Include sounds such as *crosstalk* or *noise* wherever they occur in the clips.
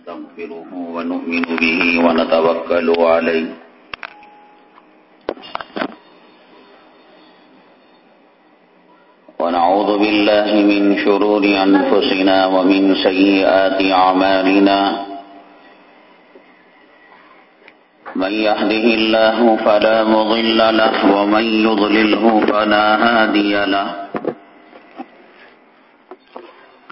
ونستغفره ونؤمن به ونتوكل عليه. ونعوذ بالله من شرور أنفسنا ومن سيئات أعمالنا. من يهده الله فلا مضل له ومن يضلله فلا هادي له.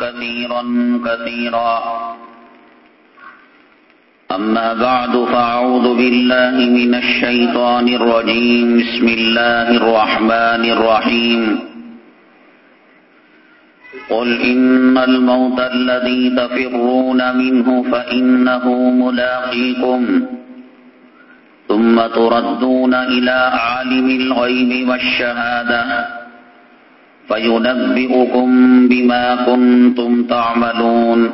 كثيرا كثيرا. أما بعد فأعوذ بالله من الشيطان الرجيم. بسم الله الرحمن الرحيم. قل إن الموت الذي تفرون منه فإنه ملاقيكم. ثم تردون إلى عالم الغيب والشهادة. فينبئكم بما كنتم تعملون.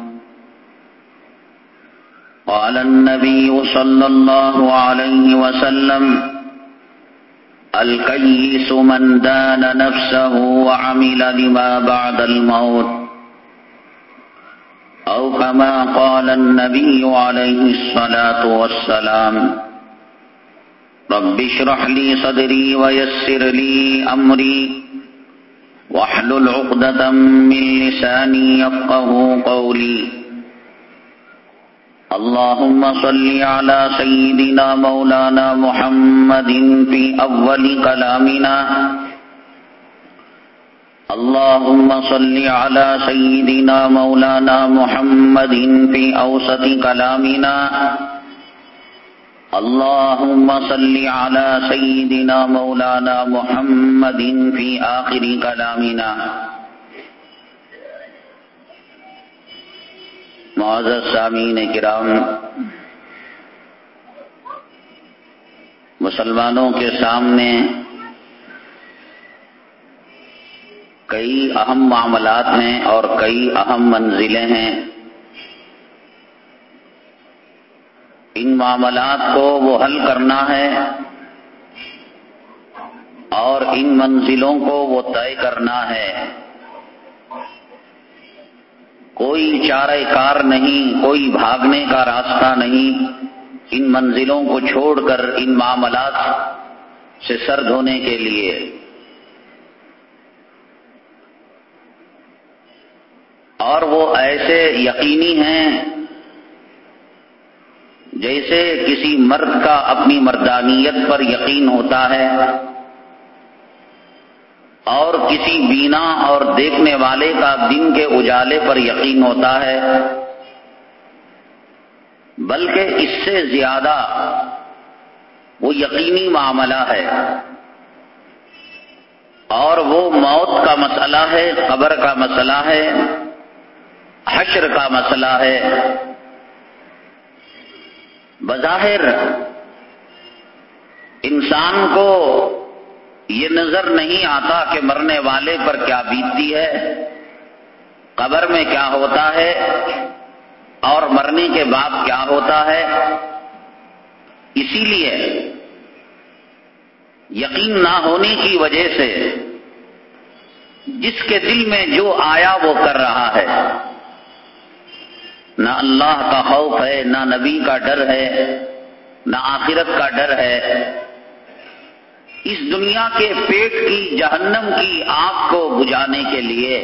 قال النبي صلى الله عليه وسلم الكيس من دان نفسه وعمل لما بعد الموت. أو كما قال النبي عليه الصلاة والسلام رب اشرح لي صدري ويسر لي أمري. واحلل عقدة من لساني يفقه قولي. اللهم صل على سيدنا مولانا محمد في أول كلامنا. اللهم صل على سيدنا مولانا محمد في أوسط كلامنا. اللهم صل على سيدنا مولانا محمد في آخر كلامنا. معزز سامعین کرام، مسلمانوں کے سامنے کئی اہم معاملات ہیں اور کئی اہم منزلیں ہیں۔ ان معاملات کو وہ حل کرنا ہے اور ان منزلوں کو وہ طے کرنا ہے۔ کوئی چارہ کار نہیں، کوئی بھاگنے کا راستہ نہیں۔ ان منزلوں کو چھوڑ کر ان معاملات سے سر دھونے کے لیے۔ اور وہ ایسے یقینی ہیں جیسے کسی مرد کا اپنی مردانیت پر یقین ہوتا ہے اور کسی بینا اور دیکھنے والے کا دن کے اجالے پر یقین ہوتا ہے، بلکہ اس سے زیادہ وہ یقینی معاملہ ہے۔ اور وہ موت کا مسئلہ ہے، قبر کا مسئلہ ہے، حشر کا مسئلہ ہے۔ بظاہر انسان کو یہ نظر نہیں آتا کہ مرنے والے پر کیا بیتتی ہے، قبر میں کیا ہوتا ہے اور مرنے کے بعد کیا ہوتا ہے۔ اسی لیے یقین نہ ہونے کی وجہ سے جس کے دل میں جو آیا وہ کر رہا ہے۔ نہ اللہ کا خوف ہے، نہ نبی کا ڈر ہے، نہ آخرت کا ڈر ہے۔ اس دنیا کے پیٹ کی، جہنم کی آگ کو بجھانے کے لیے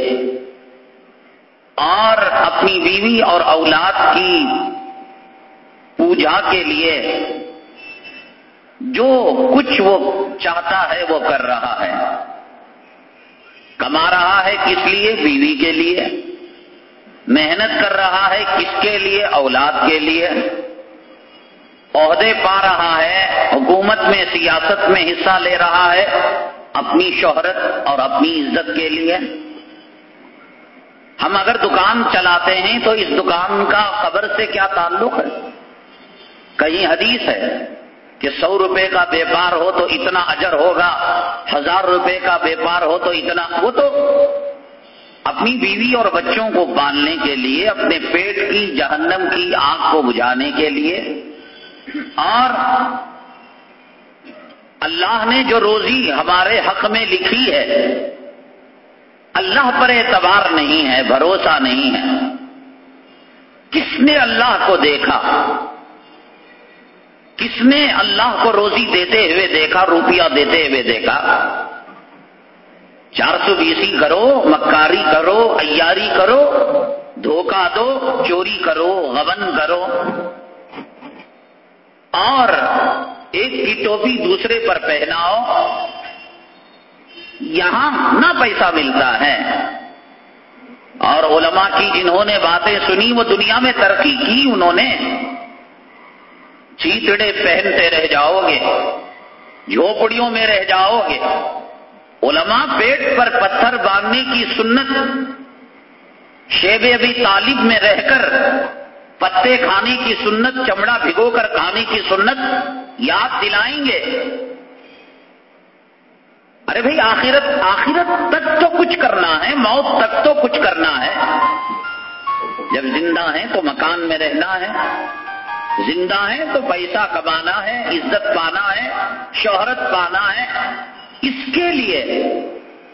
اور اپنی بیوی اور اولاد کی پوجا کے لیے جو کچھ وہ چاہتا ہے وہ کر رہا ہے۔ کما رہا ہے کس لیے؟ بیوی کے لیے۔ محنت کر رہا ہے کس کے لیے؟ اولاد کے لیے۔ عہدے پا رہا ہے، حکومت میں، سیاست میں حصہ لے رہا ہے اپنی شہرت اور اپنی عزت کے لیے۔ ہم اگر دکان چلاتے ہیں تو اس دکان کا خبر سے کیا تعلق ہے؟ کہیں حدیث ہے کہ سو روپے کا بیپار ہو تو اتنا اجر ہوگا، ہزار روپے کا بیپار ہو تو اتنا۔ وہ تو اپنی بیوی اور بچوں کو پالنے کے لیے، اپنے پیٹ کی، جہنم کی آگ کو بجھانے کے لیے۔ اور اللہ نے جو روزی ہمارے حق میں لکھی ہے، اللہ پر اعتبار نہیں ہے، بھروسہ نہیں ہے۔ کس نے اللہ کو دیکھا؟ کس نے اللہ کو روزی دیتے ہوئے دیکھا، روپیہ دیتے ہوئے دیکھا؟ چار سو بیسی کرو، مکاری کرو ایاری کرو، دھوکہ دو، چوری کرو غبن کرو۔ اور ایک کی ٹوپی دوسرے پر پہناؤ، یہاں نہ پیسہ ملتا ہے۔ اور علماء کی جنہوں نے باتیں سنی، وہ دنیا میں ترقی کی انہوں نے۔ چیتڑے پہنتے رہ جاؤ گے، جھوپڑیوں میں رہ جاؤ گے۔ علماء پیٹ پر پتھر باندھنے کی سنت شیب ابھی طالب میں رہ کر پتے کھانے کی سنت، چمڑا بھگو کر کھانے کی سنت یاد دلائیں گے۔ ارے بھائی، آخرت آخرت تک تو کچھ کرنا ہے، موت تک تو کچھ کرنا ہے۔ جب زندہ ہیں تو مکان میں رہنا ہے، زندہ ہیں تو پیسہ کمانا ہے، عزت پانا ہے، شہرت پانا ہے۔ اس کے لیے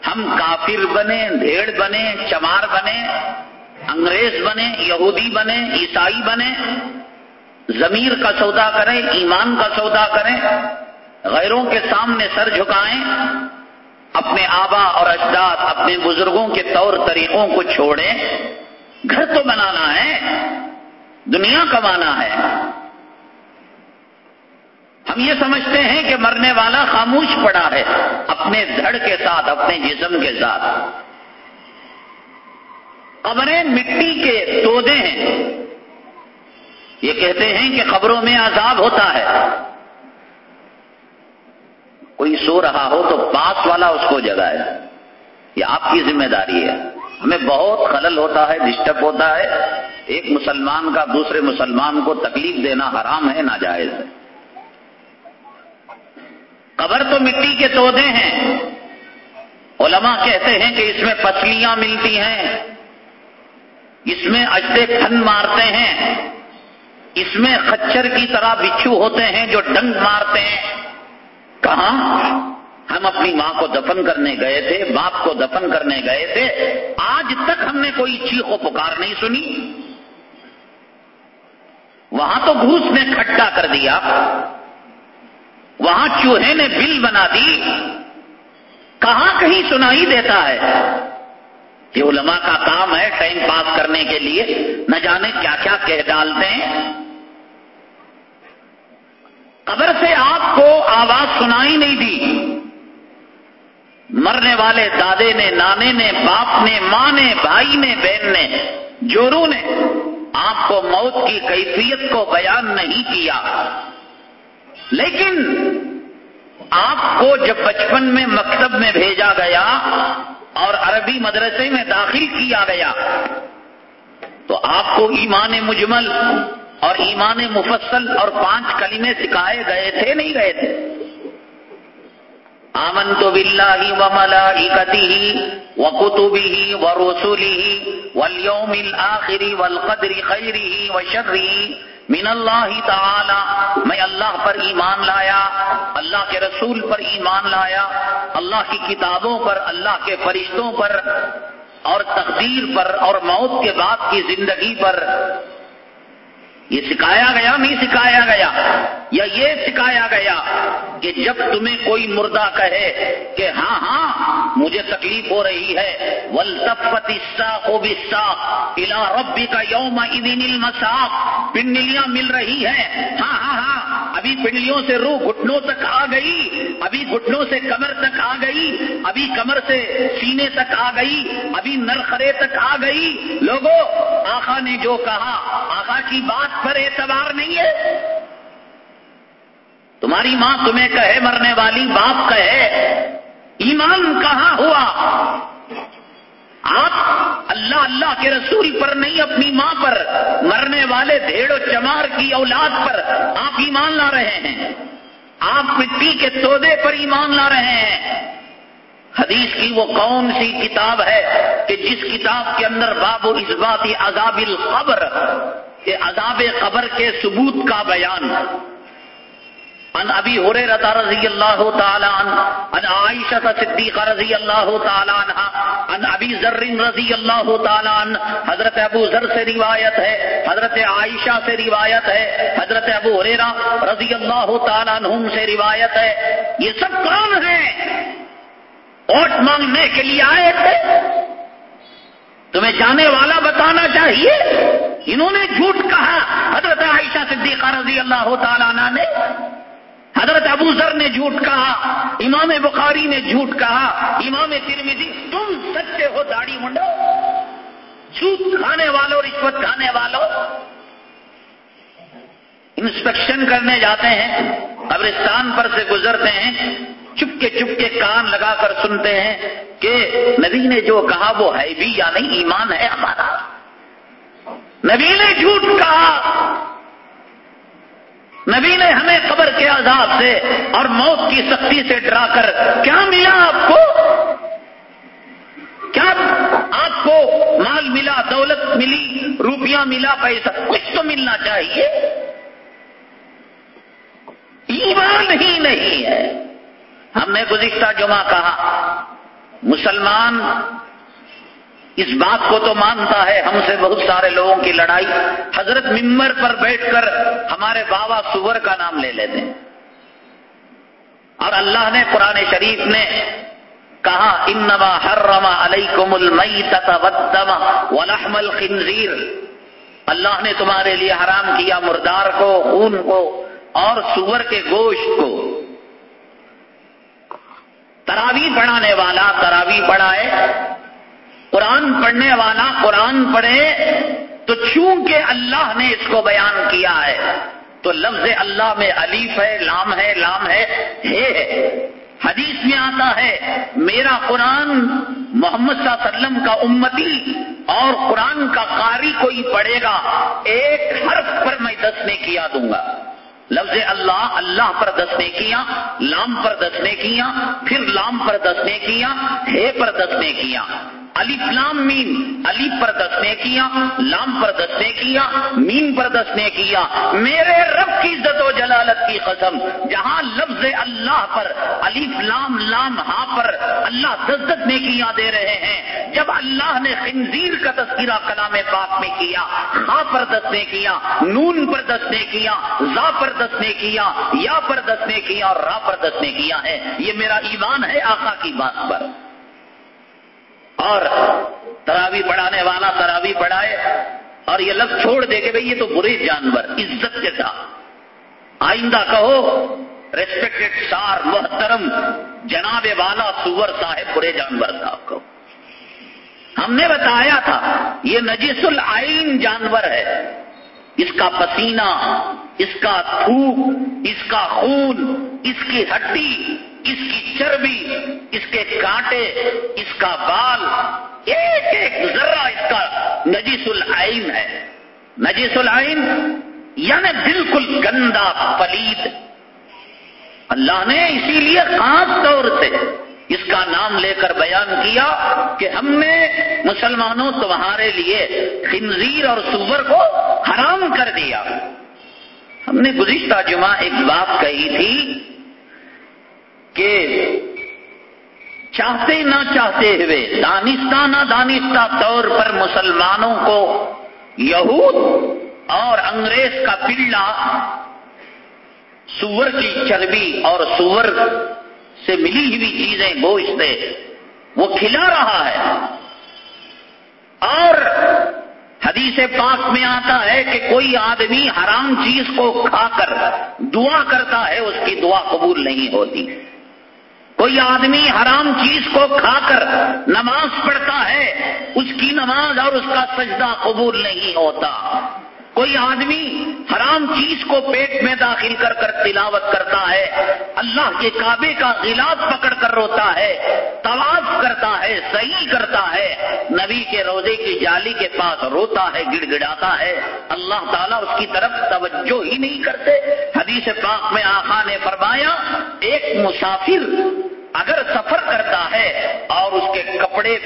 ہم کافر بنے، بھیڑ بنے، چمار بنے، انگریز بنے، یہودی بنے، عیسائی بنے، ضمیر کا سودا کریں، ایمان کا سودا کریں، غیروں کے سامنے سر جھکائیں، اپنے آبا اور اجداد، اپنے بزرگوں کے طور طریقوں کو چھوڑیں، گھر تو بنانا ہے، دنیا کمانا ہے۔ ہم یہ سمجھتے ہیں کہ مرنے والا خاموش پڑا ہے، اپنے دھڑ کے ساتھ، اپنے جسم کے ساتھ۔ قبریں مٹی کے تودے ہیں۔ یہ کہتے ہیں کہ خبروں میں عذاب ہوتا ہے۔ کوئی سو رہا ہو تو پاس والا اس کو جگائے۔ یہ آپ کی ذمہ داری ہے۔ ہمیں بہت خلل ہوتا ہے ڈسٹرب ہوتا ہے۔ ایک مسلمان کا دوسرے مسلمان کو تکلیف دینا حرام ہے، ناجائز ہے۔ قبر تو مٹی کے تودے ہیں۔ علماء کہتے ہیں کہ اس میں پسلیاں ملتی ہیں۔ اس میں اجدے کھن مارتے ہیں۔ اس میں خچر کی طرح بچھو ہوتے ہیں جو ڈنگ مارتے ہیں۔ کہاں؟ ہم اپنی ماں کو دفن کرنے گئے تھے، باپ کو دفن کرنے گئے تھے۔ آج تک ہم نے کوئی چیخ و پکار نہیں سنی۔ وہاں تو گھوس نے کھٹا کر دیا۔ وہاں چوہے نے بل بنا دی، کہاں کہیں سنائی دیتا ہے؟ یہ علماء کا کام ہے ٹائم پاس کرنے کے لیے، نہ جانے کیا کیا کہہ ڈالتے ہیں۔ قبر سے آپ کو آواز سنائی نہیں دی۔ مرنے والے دادے نے، نانے نے، باپ نے، ماں نے، بھائی نے، بہن نے، جورو نے، آپ کو موت کی کیفیت کو بیان نہیں کیا۔ لیکن آپ کو جب بچپن میں مکتب میں بھیجا گیا اور عربی مدرسے میں داخل کیا گیا، تو آپ کو ایمان مجمل اور ایمان مفصل اور پانچ کلمے سکھائے گئے تھے، نہیں گئے تھے۔ آمن تو بلّہ ہی و ملا ہی و کتبی و رسولی ولیوم آخری ولقدری خیری و شرری من اللہ تعالی، میں اللہ پر ایمان لایا، اللہ کے رسول پر ایمان لایا، اللہ کی کتابوں پر، اللہ کے فرشتوں پر اور تقدیر پر اور موت کے بعد کی زندگی پر یہ سکھایا گیا، نہیں سکھایا گیا، یا یہ سکھایا گیا کہ جب تمہیں کوئی مردہ کہے کہ ہاں ہاں مجھے تکلیف ہو رہی ہے ولطفت کو بھی الا ربی کا یوم عدین المساق، پنڈلیاں مل رہی ہیں ہاں ہاں ہاں ابھی پنڈلیوں سے روح گھٹنوں تک آ گئی، ابھی گھٹنوں سے کمر تک آ گئی، ابھی کمر سے سینے تک آ گئی، ابھی نرخرے تک آ گئی۔ لوگوں آخا نے جو کہا آخا کی بات پر اعتبار نہیں ہے۔ تمہاری ماں تمہیں کہے مرنے والی، باپ کہے، ایمان کہاں ہوا؟ آپ اللہ اللہ کے رسول پر نہیں، اپنی ماں پر، مرنے والے بھیڑ و چمار کی اولاد پر آپ ایمان لا رہے ہیں۔ آپ مٹی کے تودے پر ایمان لا رہے ہیں۔ حدیث کی وہ کون سی کتاب ہے کہ جس کتاب کے اندر باب و اسباتی عذاب القبر، کہ عذاب قبر کے ثبوت کا بیان۔ ان ابی حریرہ رضی اللہ تعالی عنہ ان عائشہ صدیقہ رضی اللہ تعالی عنہ ان ابی ذر رضی اللہ تعالی عنہ۔ حضرت ابو ذر سے روایت ہے، حضرت عائشہ سے روایت ہے، حضرت ابو حریرہ رضی اللہ تعالی عنہم سے روایت ہے۔ یہ سب کون ہیں؟ ووٹ مانگنے کے لیے آئے تھے؟ تمہیں جانے والا بتانا چاہیے؟ انہوں نے جھوٹ کہا۔ حضرت عائشہ صدیقہ رضی اللہ تعالیٰ نے حضرت ابو ذر نے جھوٹ کہا، امام بخاری نے جھوٹ کہا، امام ترمیدی تم سچے ہو داڑھی منڈو، جھوٹ کھانے والوں رشوت کھانے والوں انسپیکشن کرنے جاتے ہیں، قبرستان پر سے گزرتے ہیں چپ کے چپ کے کان لگا کر سنتے ہیں کہ نبی نے جو کہا وہ ہے بھی یا نہیں، ایمان ہے ہمارا۔ نبی نے جھوٹ کہا نبی نے ہمیں قبر کے عذاب سے اور موت کی سختی سے ڈرا کر کیا ملا آپ کو؟ کیا آپ کو مال ملا، دولت ملی روپیہ ملا، پیسہ؟ کچھ تو ملنا چاہیے۔ ایمان ہی نہیں ہے۔ ہم نے گزشتہ جمعہ کہا، مسلمان اس بات کو تو مانتا ہے ہم سے بہت سارے لوگوں کی لڑائی۔ حضرت ممبر پر بیٹھ کر ہمارے بابا سور کا نام لے لیتے ہیں۔ اور اللہ نے قرآن شریف نے کہا، انما حرما علیکم المیتۃ والدم ولحم الخنزیر۔ اللہ نے تمہارے لیے حرام کیا مردار کو، خون کو اور سور کے گوشت کو۔ تراوی پڑھانے والا تراوی پڑھائے۔ قرآن پڑھنے والا قرآن پڑھے تو چونکہ اللہ نے اس کو بیان کیا ہے، تو لفظ اللہ میں علیف ہے، لام ہے لام ہے ہے۔ حدیث میں آتا ہے، میرا قرآن محمد صلی اللہ علیہ وسلم کا امتی اور قرآن کا قاری کوئی پڑھے گا، ایک حرف پر میں دس نے کیا دوں گا۔ لفظ اللہ اللہ پر دس نے کیا، لام پر دس نے کیا، پھر لام پر دس نے کیا، ہے پر دس نے کیا۔ علی لام میم علی پر دس نے کیا، لام پر دس نے کیا، میم پر دس نے کیا۔ میرے رب کی عزت و جلالت کی قسم، جہاں لفظ اللہ پر علی لام لام ہاں پر اللہ دس دس نے کیا دے رہے ہیں۔ جب اللہ نے خنزیر کا تذکرہ کلام پاک میں کیا ہاں پر دس نے کیا، نون پر دس نے کیا، زا پر دس نے کیا، یا پر دس نے کیا اور را پر دس نے کیا ہے، یہ میرا ایمان ہے آقا کی بات پر۔ اور تراوی پڑھانے والا تراوی پڑھائے اور یہ لفظ چھوڑ دے کہ بھئی یہ تو برے جانور، عزت کے ساتھ۔ آئندہ کہو ریسپیکٹڈ سار، محترم، جناب والا، سور صاحب، برے جانور صاحب کو ہم نے بتایا تھا، یہ نجیس العین جانور ہے۔ اس کا پسینہ، اس کا تھوک، اس کا خون، اس کی ہڈی، اس کی چربی، اس کے کانٹے، اس کا بال، ایک ایک ذرہ اس کا نجیس العین ہے۔ نجیس العین یعنی بالکل گندا پلید۔ اللہ نے اسی لیے خاص طور سے اس کا نام لے کر بیان کیا کہ ہم نے مسلمانوں تمہارے لیے خنزیر اور سور کو حرام کر دیا۔ ہم نے گزشتہ جمعہ ایک بات کہی تھی کہ چاہتے نہ چاہتے ہوئے دانستہ نہ دانستہ طور پر مسلمانوں کو یہود اور انگریز کا پلڑا سور کی چربی اور سور سے ملی ہوئی چیزیں گوشت وہ کھلا رہا ہے۔ اور حدیث پاک میں آتا ہے کہ کوئی آدمی حرام چیز کو کھا کر دعا کرتا ہے، اس کی دعا قبول نہیں ہوتی۔ کوئی آدمی حرام چیز کو کھا کر نماز پڑھتا ہے، اس کی نماز اور اس کا سجدہ قبول نہیں ہوتا۔ کوئی آدمی حرام چیز کو پیٹ میں داخل کر کر تلاوت کرتا ہے، اللہ کے کعبے کا غلاف پکڑ کر روتا ہے، طواف کرتا ہے صحیح کرتا ہے، نبی کے روزے کی جالی کے پاس روتا ہے، گڑ گڑاتا ہے، اللہ تعالیٰ اس کی طرف توجہ ہی نہیں کرتے۔ حدیث پاک میں آخا نے فرمایا، ایک مسافر اگر سفر کرتا ہے اور اس کے کپڑے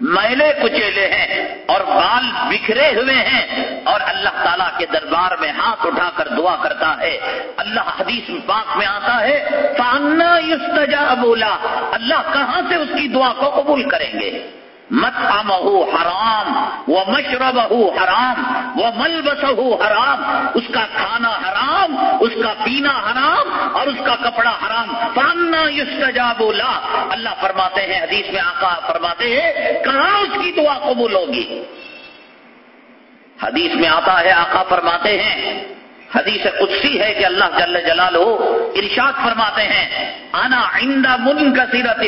میلے کچیلے ہیں اور بال بکھرے ہوئے ہیں اور اللہ تعالیٰ کے دربار میں ہاتھ اٹھا کر دعا کرتا ہے۔ اللہ حدیث پاک میں آتا ہے فانا یستجا اللہ کہاں سے اس کی دعا کو قبول کریں گے؟ مت حرام وہ مشرب حرام وہ ملبس حرام، اس کا کھانا حرام، اس کا پینا حرام اور اس کا کپڑا حرام۔ پاننا یوسجا بولا اللہ فرماتے ہیں، حدیث میں آقا فرماتے ہیں، کہاں اس کی دعا قبول ہوگی؟ حدیث میں آتا ہے، آقا فرماتے ہیں حدیث قدسی ہے کہ اللہ جل جلال ارشاد فرماتے ہیں آنا آئندہ من کا سیرت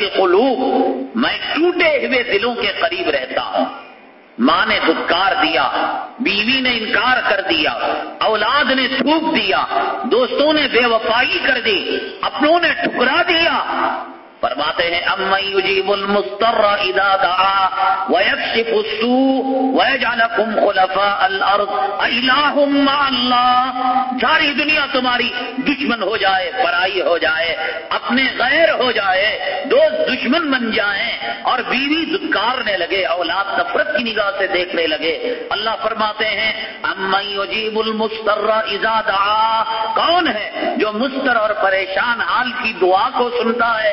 میں ٹوٹے ہوئے دلوں کے قریب رہتا ہوں ماں نے دھتکار دیا، بیوی نے انکار کر دیا، اولاد نے تھوک دیا، دوستوں نے بے وفائی کر دی، اپنوں نے ٹھکرا دیا۔ فرماتے ہیں ام یجیب المستر اذا دعا ویکشف السوء ویجعلکم خلفاء الارض الہ مع اللہ. ساری دنیا تمہاری دشمن ہو جائے، پرائی ہو جائے، اپنے غیر ہو جائے، دوست دشمن بن جائیں اور بیوی دکارنے لگے، اولاد نفرت کی نگاہ سے دیکھنے لگے۔ اللہ فرماتے ہیں ام یجیب المستر اذا دعا کون ہے جو مستر اور پریشان حال کی دعا کو سنتا ہے؟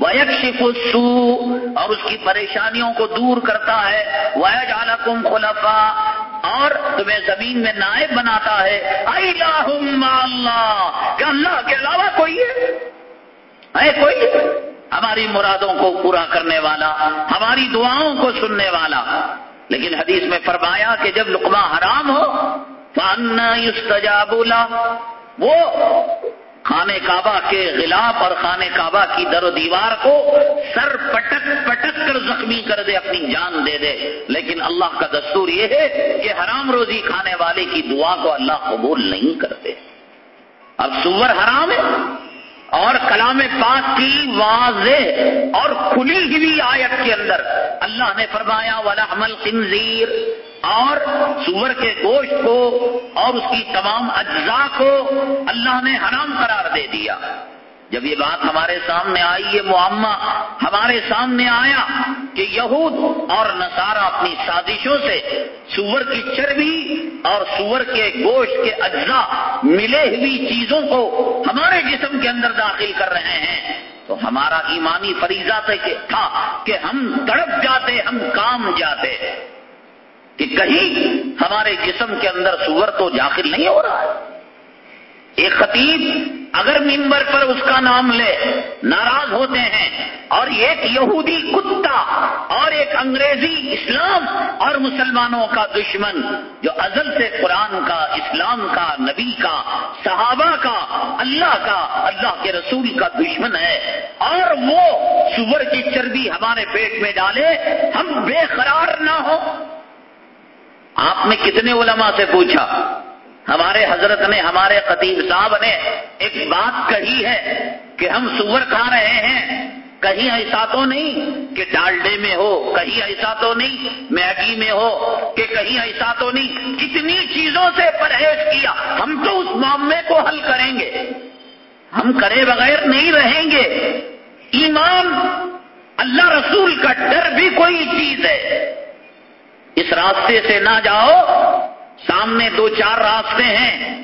ویکشف السوء، اور اس کی پریشانیوں کو دور کرتا ہے۔ ویجعلکم خلفا اور تمہیں زمین میں نائب بناتا ہے۔ اللہ کیا اللہ کے علاوہ کوئی ہے؟ اے کوئی؟ ہماری مرادوں کو پورا کرنے والا، ہماری دعاؤں کو سننے والا۔ لیکن حدیث میں فرمایا کہ جب لقمہ حرام ہو فانا یستجاب بولا وہ خانے کعبہ کے غلاف اور خانے کعبہ کی در و دیوار کو سر پٹک پٹک کر زخمی کر دے، اپنی جان دے دے۔ لیکن اللہ کا دستور یہ ہے کہ حرام روزی کھانے والے کی دعا کو اللہ قبول نہیں کرتے۔ اب سور حرام ہے اور کلام پاک کی واضح اور کھلی ہوئی آیت کے اندر اللہ نے فرمایا والا عمل خنزیر اور سور کے گوشت کو اور اس کی تمام اجزاء کو اللہ نے حرام قرار دے دیا۔ جب یہ بات ہمارے سامنے آئی، یہ معمہ ہمارے سامنے آیا کہ یہود اور نصارہ اپنی سازشوں سے سور کی چربی اور سور کے گوشت کے اجزاء ملے ہوئی چیزوں کو ہمارے جسم کے اندر داخل کر رہے ہیں۔ تو ہمارا ایمانی فریضہ تھا کہ ہم تڑپ جاتے، ہم کام جاتے۔ کہ کہیں ہمارے جسم کے اندر سور تو داخل نہیں ہو رہا ہے۔ ایک خطیب اگر ممبر پر اس کا نام لے، ناراض ہوتے ہیں، اور ایک یہودی کتا، اور ایک انگریزی اسلام، اور مسلمانوں کا دشمن، جو ازل سے قرآن کا، اسلام کا، نبی کا، صحابہ کا، اللہ کا، اللہ کے رسول کا دشمن ہے، اور وہ سور کی چربی ہمارے پیٹ میں ڈالے، ہم بے قرار نہ ہو آپ نے کتنے علماء سے پوچھا؟ ہمارے حضرت نے، ہمارے خطیب صاحب نے ایک بات کہی ہے کہ ہم سور کھا رہے ہیں۔ کہیں ایسا تو نہیں کہ ڈالڈے میں ہو، کہیں ایسا تو نہیں، میگی میں ہو، کہ کہیں ایسا تو نہیں۔ کتنی چیزوں سے پرہیز کیا۔ ہم تو اس معاملے کو حل کریں گے۔ ہم کرے بغیر نہیں رہیں گے۔ ایمان اللہ رسول کا ڈر بھی کوئی چیز ہے۔ اس راستے سے نہ جاؤ، سامنے دو چار راستے ہیں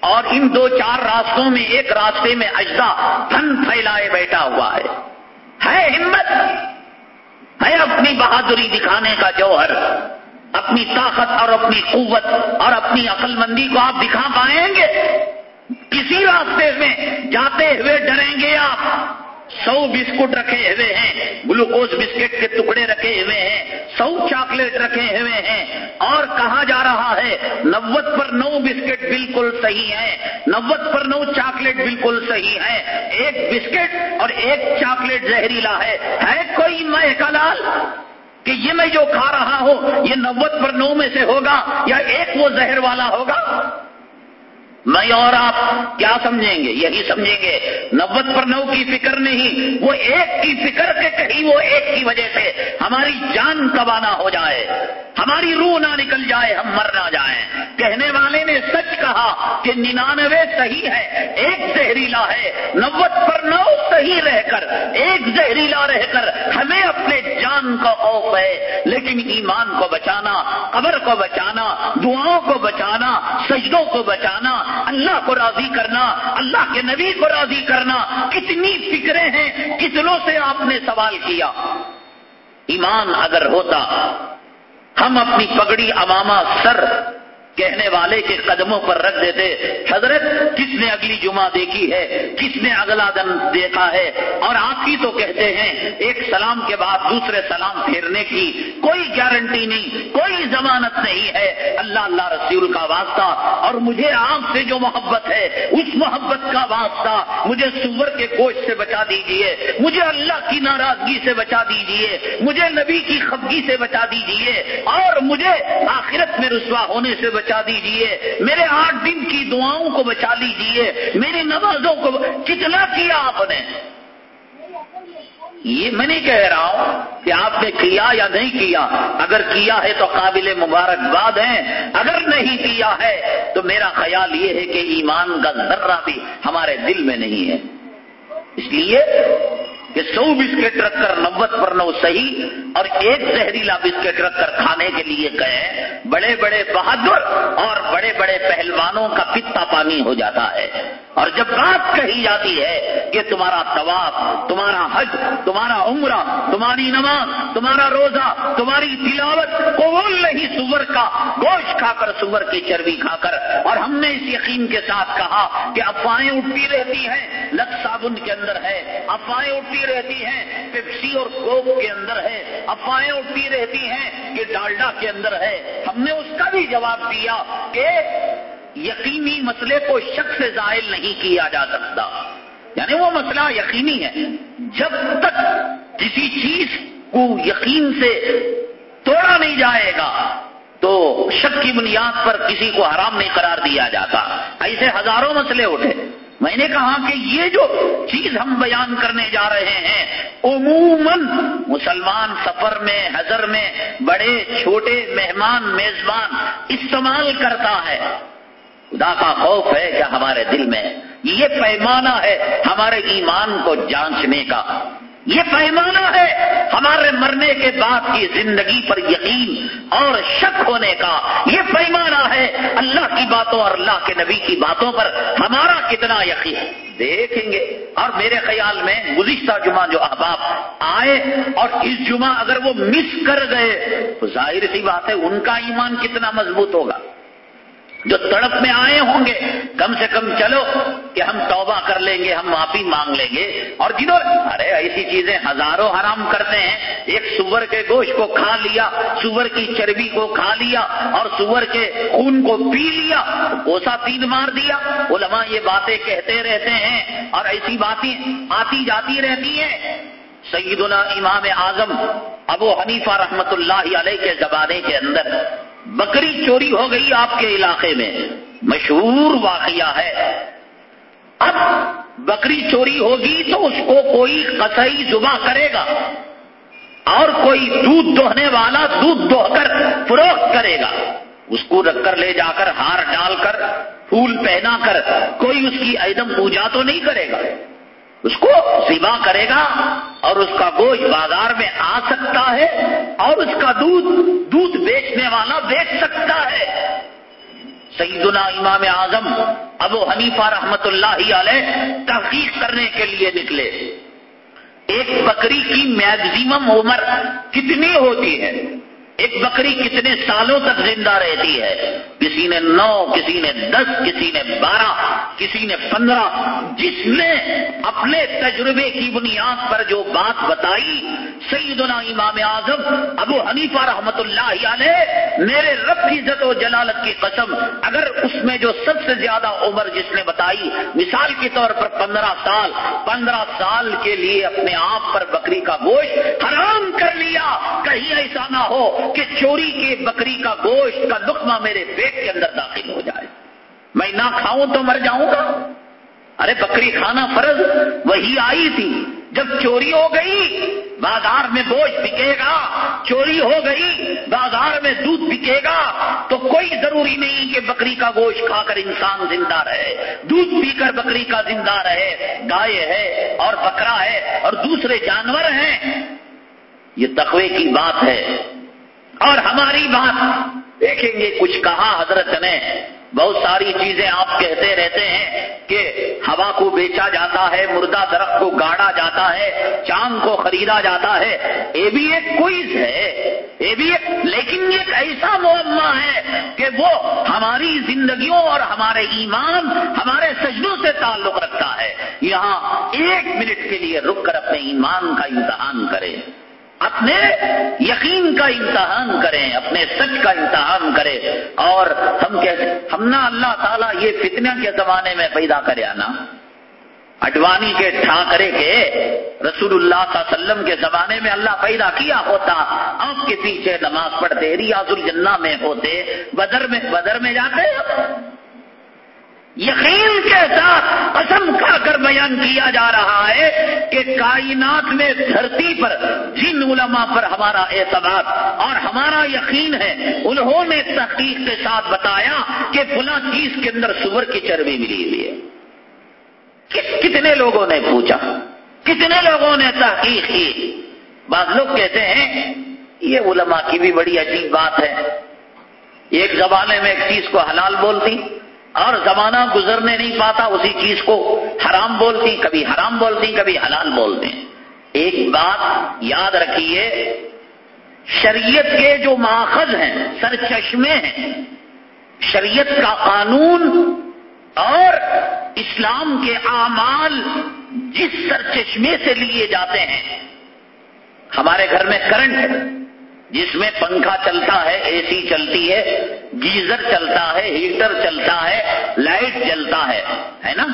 اور ان دو چار راستوں میں ایک راستے میں اجزا دھن پھیلائے بیٹھا ہوا ہے۔ ہے ہمت، ہے اپنی بہادری دکھانے کا جوہر۔ اپنی طاقت اور اپنی قوت اور اپنی عقل مندی کو آپ دکھا پائیں گے؟ کسی راستے میں جاتے ہوئے ڈریں گے آپ؟ سو بسکٹ رکھے ہوئے ہیں، گلوکوز بسکٹ کے ٹکڑے رکھے ہوئے ہیں، سو چاکلیٹ رکھے ہوئے ہیں۔ اور کہا جا رہا ہے، نوت پر نو بسکٹ بالکل صحیح ہے نوت پر نو چاکلیٹ بالکل صحیح ہے ایک بسکٹ اور ایک چاکلیٹ زہریلا ہے۔ ہے کوئی مہ کا لال؟ کہ یہ میں جو کھا رہا ہوں، یہ نوت پر نو میں سے ہوگا یا ایک وہ زہر والا ہوگا؟ میں اور آپ کیا سمجھیں گے؟ یہی سمجھیں گے نوت پر نو کی فکر نہیں، وہ ایک کی فکر کے کہیں وہ ایک کی وجہ سے ہماری جان کبانا ہو جائے، ہماری روح نہ نکل جائے، ہم مر نہ جائیں۔ کہنے والے نے سچ کہا کہ ننانوے صحیح ہے، ایک زہریلا ہے، نوت پر نو صحیح رہ کر، ایک زہریلا رہ کر ہمیں اپنے جان کا خوف ہے، لیکن ایمان کو بچانا، قبر کو بچانا، دعاؤں کو بچانا، سجدوں کو بچانا، اللہ کو راضی کرنا، اللہ کے نبی کو راضی کرنا، کتنی فکریں ہیں، کتنوں سے آپ نے سوال کیا۔ ایمان اگر ہوتا، ہم اپنی پگڑی اماما سر کہنے والے کے قدموں پر رکھ دیتے، حضرت، کس نے اگلی جمعہ دیکھی ہے؟ کس نے اگلا دن دیکھا ہے؟ اور آپ ہی تو کہتے ہیں، ایک سلام کے بعد دوسرے سلام پھیرنے کی کوئی گارنٹی نہیں، کوئی ضمانت نہیں ہے۔ اللہ اللہ رسول کا واسطہ۔ اور مجھے آپ سے جو محبت ہے، اس محبت کا واسطہ مجھے سور کے گوشت سے بچا دیجیے۔ مجھے اللہ کی ناراضگی سے بچا دیجیے۔ مجھے نبی کی خفگی سے بچا دیجیے۔ اور مجھے آخرت میں رسوا ہونے سے بچا بچا دیجیے۔ میرے آٹھ دن کی دعاؤں کو بچا لیجیے۔ میری نمازوں کو کتنا کیا آپ نے؟ یہ میں نہیں کہہ رہا ہوں کہ آپ نے کیا یا نہیں کیا۔ اگر کیا ہے تو قابل مبارکباد ہیں۔ اگر نہیں کیا ہے تو میرا خیال یہ ہے کہ ایمان کا ذرہ بھی ہمارے دل میں نہیں ہے۔ اس لیے کہ سو بسکٹ رکھ کر نوت پر نو صحیح اور ایک زہریلا بسکٹ رکھ کر کھانے کے لیے گئے۔ بڑے بڑے بہادر اور بڑے بڑے پہلوانوں کا پتا پانی ہو جاتا ہے۔ اور جب بات کہی جاتی ہے کہ تمہارا طواف، تمہارا حج، تمہارا عمرہ، تمہاری نماز، تمہارا روزہ، تمہاری تلاوت، قبول نہیں سور کا، گوشت کھا کر سور کی چربی کھا کر۔ اور ہم نے اس یقین کے ساتھ کہا کہ افواہیں اٹھتی رہتی ہیں، لت صابن کے اندر ہے۔ افواہیں اٹھتی رہتی ہیں، پیپسی اور کوک کے اندر ہے۔ افواہیں اٹھتی رہتی ہیں کہ ڈالڈا کے اندر ہے۔ ہم نے اس کا بھی جواب دیا کہ یقینی مسئلے کو شک سے ظاہر نہیں کیا جا سکتا۔ یعنی وہ مسئلہ یقینی ہے۔ جب تک کسی چیز کو یقین سے توڑا نہیں جائے گا، تو شک کی بنیاد پر کسی کو حرام نہیں قرار دیا جاتا۔ ایسے ہزاروں مسئلے اٹھے میں نے کہا کہ یہ جو چیز ہم بیان کرنے جا رہے ہیں، عموماً مسلمان سفر میں، حضر میں، بڑے، چھوٹے، مہمان، میزبان استعمال کرتا ہے۔ خدا کا خوف ہے کیا ہمارے دل میں یہ پیمانہ ہے ہمارے ایمان کو جانچنے کا۔ یہ پیمانہ ہے ہمارے مرنے کے بعد کی زندگی پر یقین اور شک ہونے کا۔ یہ پیمانہ ہے اللہ کی باتوں اور اللہ کے نبی کی باتوں پر ہمارا کتنا یقین۔ دیکھیں گے۔ اور میرے خیال میں گزشتہ جمعہ جو احباب آئے اور اس جمعہ اگر وہ مس کر گئے تو ظاہر سی بات ہے ان کا ایمان کتنا مضبوط ہوگا۔ جو تڑپ میں آئے ہوں گے، کم سے کم چلو کہ ہم توبہ کر لیں گے، ہم معافی مانگ لیں گے۔ اور جنہوں ارے، ایسی چیزیں ہزاروں حرام کرتے ہیں۔ ایک سور کے گوشت کو کھا لیا، سور کی چربی کو کھا لیا، اور سور کے خون کو پی لیا، کوسا تین مار دیا۔ علماء یہ باتیں کہتے رہتے ہیں، اور ایسی باتیں آتی جاتی رہتی ہیں۔ سیدنا امام اعظم ابو حنیفہ رحمت اللہ علیہ کے زبانے کے اندر بکری چوری ہو گئی آپ کے علاقے میں۔ مشہور واقعہ ہے۔ اب بکری چوری ہوگی تو اس کو کوئی قصئی زبا کرے گا اور کوئی دودھ دوہنے والا دودھ دوہ کر فروخت کرے گا۔ اس کو رکھ کر لے جا کر ہار ڈال کر پھول پہنا کر کوئی اس کی ایدم پوجا تو نہیں کرے گا۔ اس کو سیوا کرے گا اور اس کا گوشت بازار میں آ سکتا ہے اور اس کا دودھ دودھ بیچنے والا بیچ سکتا ہے۔ سیدنا امام اعظم ابو حنیفہ رحمت اللہ علیہ تحقیق کرنے کے لیے نکلے۔ ایک بکری کی میگزیمم عمر کتنی ہوتی ہے؟ ایک بکری کتنے سالوں تک زندہ رہتی ہے؟ کسی نے نو، کسی نے دس، کسی نے بارہ، کسی نے پندرہ۔ جس نے اپنے تجربے کی بنیاد پر جو بات بتائی، سیدنا امام اعظم ابو حنیفہ رحمت اللہ علیہ، میرے رب کی عزت و جلالت کی قسم، اگر اس میں جو سب سے زیادہ عمر جس نے بتائی، مثال کے طور پر پندرہ سال پندرہ سال کے لیے اپنے آپ پر بکری کا گوشت حرام کر لیا، کہیں ایسا نہ ہو کہ چوری کے بکری کا گوشت کا لقمہ میرے پیٹ کے اندر داخل ہو جائے۔ میں نہ کھاؤں تو مر جاؤں گا۔ ارے بکری کھانا فرض، وہی آئی تھی۔ جب چوری ہو گئی، بازار میں گوشت بکے گا۔ چوری ہو گئی، بازار میں دودھ بکے گا۔ تو کوئی ضروری نہیں کہ بکری کا گوشت کھا کر انسان زندہ رہے۔ دودھ پی کر بکری کا زندہ رہے۔ گائے ہے اور بکرا ہے اور دوسرے جانور ہیں۔ یہ تقوی کی بات ہے۔ اور ہماری بات دیکھیں گے، کچھ کہا حضرت نے۔ بہت ساری چیزیں آپ کہتے رہتے ہیں کہ ہوا کو بیچا جاتا ہے، مردہ درخت کو گاڑا جاتا ہے، چاند کو خریدا جاتا ہے۔ یہ بھی ایک کوئز ہے، یہ بھی ایک لیکن ایک ایسا معمہ ہے کہ وہ ہماری زندگیوں اور ہمارے ایمان، ہمارے سجدوں سے تعلق رکھتا ہے۔ یہاں ایک منٹ کے لیے رک کر اپنے ایمان کا امتحان کرے اپنے یقین کا امتحان کریں، اپنے سچ کا امتحان کریں۔ اور ہم کہتے ہم نہ اللہ تعالیٰ یہ فتنہ کے زمانے میں پیدا کرے آنا اڈوانی کے ٹھاکرے کے رسول اللہ صلی اللہ علیہ وسلم کے زمانے میں اللہ پیدا کیا ہوتا۔ آپ کے پیچھے نماز پڑھتے، ریاض الجنہ میں ہوتے، بدر میں بدر میں جاتے۔ یقین کے ساتھ قسم کھا کر بیان کیا جا رہا ہے کہ کائنات میں دھرتی پر، جن علماء پر ہمارا اعتبار اور ہمارا یقین ہے، انہوں نے تحقیق کے ساتھ بتایا کہ فلاں چیز کے اندر سور کی چربی ملی ہوئی ہے۔ کتنے لوگوں نے پوچھا؟ کتنے لوگوں نے تحقیق کی؟ بعض لوگ کہتے ہیں، یہ علماء کی بھی بڑی عجیب بات ہے۔ ایک زمانے میں ایک چیز کو حلال بولتی۔ اور زمانہ گزرنے نہیں پاتا، اسی چیز کو حرام بولتی، کبھی حرام بولتی، کبھی حلال بولتے ایک بات یاد رکھیے، شریعت کے جو ماخذ ہیں سر چشمے ہیں، شریعت کا قانون اور اسلام کے اعمال جس سر چشمے سے لیے جاتے ہیں، ہمارے گھر میں کرنٹ جس میں پنکھا چلتا ہے اے سی چلتی ہے، گیزر چلتا ہے، ہیٹر چلتا ہے، لائٹ جلتا ہے ہے نا؟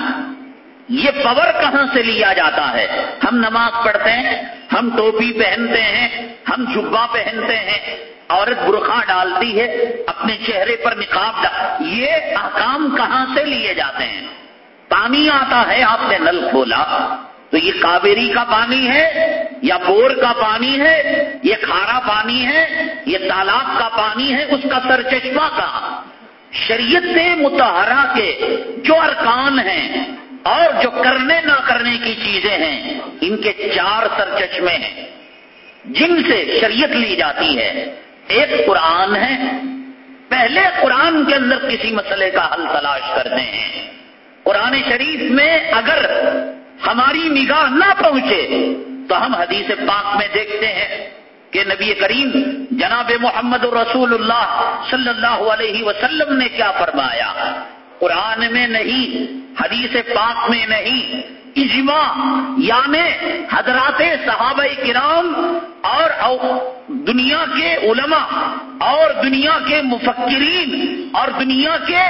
یہ پاور کہاں سے لیا جاتا ہے؟ ہم نماز پڑھتے ہیں، ہم ٹوپی پہنتے ہیں، ہم جبا پہنتے ہیں، عورت برقع ڈالتی ہے، اپنے چہرے پر نقاب ڈال یہ احکام کہاں سے لیے جاتے ہیں؟ پانی آتا ہے، آپ نے نل کھولا تو یہ کاویری کا پانی ہے یا بور کا پانی ہے یہ کھارا پانی ہے یہ تالاب کا پانی ہے اس کا سر چشمہ کا شریعت متحرہ کے جو ارکان ہیں اور جو کرنے نہ کرنے کی چیزیں ہیں، ان کے چار سر چشمے ہیں۔ جن سے شریعت لی جاتی ہے، ایک قرآن ہے۔ پہلے قرآن کے اندر کسی مسئلے کا حل تلاش کرتے ہیں۔ قرآن شریف میں اگر ہماری نگاہ نہ پہنچے تو ہم حدیث پاک میں دیکھتے ہیں کہ نبی کریم جناب محمد رسول اللہ صلی اللہ علیہ وسلم نے کیا فرمایا؟ قرآن میں نہیں، حدیث پاک میں نہیں اجماع یعنی حضرات صحابہ کرام اور دنیا کے علماء اور دنیا کے مفکرین اور دنیا کے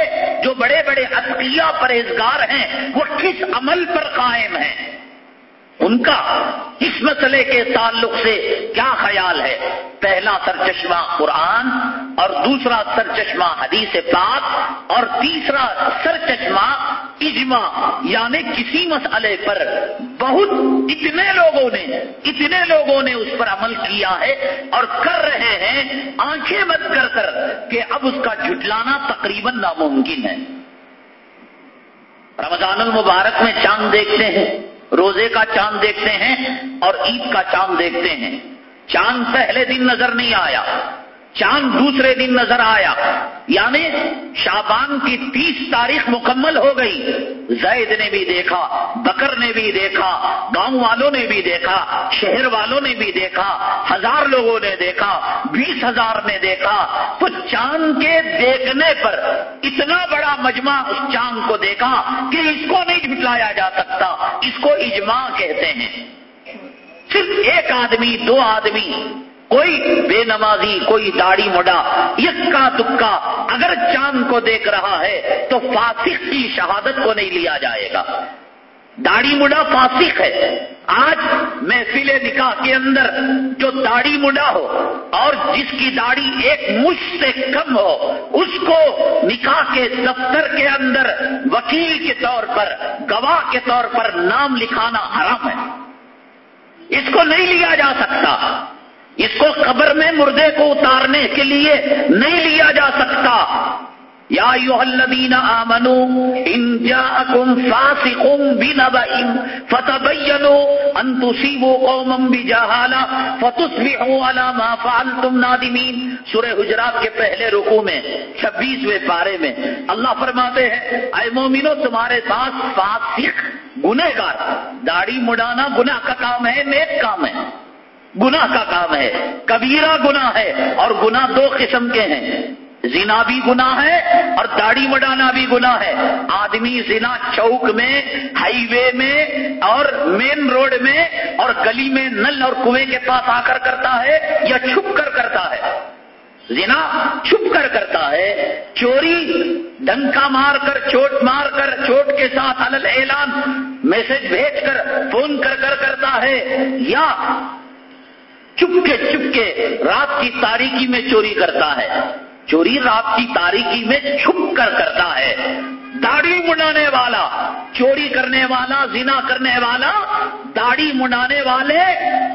جو بڑے بڑے عطیہ پرہیزگار ہیں، وہ کس عمل پر قائم ہیں؟ ان کا اس مسئلے کے تعلق سے کیا خیال ہے؟ پہلا سر چشمہ قرآن اور دوسرا سر چشمہ حدیث پاک اور تیسرا سر چشمہ اجماع یعنی کسی مسئلے پر بہت اتنے لوگوں نے، اتنے لوگوں نے اس پر عمل کیا ہے اور کر رہے ہیں، آنکھیں بند کر کر کہ اب اس کا جھٹلانا تقریباً ناممکن ہے۔ رمضان المبارک میں چاند دیکھتے ہیں، روزے کا چاند دیکھتے ہیں اور عید کا چاند دیکھتے ہیں۔ چاند پہلے دن نظر نہیں آیا۔ چاند دوسرے دن نظر آیا۔ یعنی شابان کی تیس تاریخ مکمل ہو گئی۔ زید نے بھی دیکھا، بکر نے بھی دیکھا، گاؤں والوں نے بھی دیکھا، شہر والوں نے بھی دیکھا، ہزار لوگوں نے دیکھا، بیس ہزار نے دیکھا۔ تو چاند کے دیکھنے پر اتنا بڑا مجمع اس چاند کو دیکھا کہ اس کو نہیں جھٹلایا جا سکتا۔ اس کو اجماع کہتے ہیں۔ صرف ایک آدمی، دو آدمی کوئی بے نمازی، کوئی داڑھی مڈا، یکا دکا، اگر چاند کو دیکھ رہا ہے تو فاسق کی شہادت کو نہیں لیا جائے گا۔ داڑھی مڈا فاسق ہے۔ آج محفل نکاح کے اندر جو داڑھی مڈا ہو اور جس کی داڑھی ایک مش سے کم ہو، اس کو نکاح کے دفتر کے اندر وکیل کے طور پر، گواہ کے طور پر نام لکھانا حرام ہے۔ اس کو نہیں لیا جا سکتا۔ اس کو قبر میں مردے کو اتارنے کے لیے نہیں لیا جا سکتا۔ یا الذین آمنوا ان جاءکم فاسق بنبأ فتبینوا ان تصیبوا قوما بجہالہ فتصبحوا على ما فعلتم نادمین۔ سورہ حجرات کے پہلے رکوع میں، چھبیسویں پارے میں اللہ فرماتے ہیں، اے مومنو، تمہارے پاس فاسق گنہگار، داڑھی مڈانا گناہ کا کام ہے، نیک کام ہے۔ گناہ کا کام ہے، کبیرہ گناہ ہے اور گناہ دو قسم کے ہیں۔ زنا بھی گناہ ہے اور داڑھی مڈانا بھی گناہ ہے۔ آدمی زنا چوک میں ہائی وے میں اور مین روڈ میں اور گلی میں نل اور کنویں کے پاس آ کر کرتا ہے یا چھپ کر کرتا ہے۔ زنا چھپ کر کرتا ہے، چوری، ڈنکا مار کر، چوٹ مار کر، چوٹ کے ساتھ الل اعلان، میسج بھیج کر، فون کر کر کرتا ہے یا چپ کے چپ کے رات کی تاریکی میں چوری کرتا ہے۔ چوری رات کی تاریکی میں چھپ کر کرتا ہے۔ داڑھی مڈانے والا، چوری کرنے والا، زنا کرنے والا داڑھی مڈانے والے،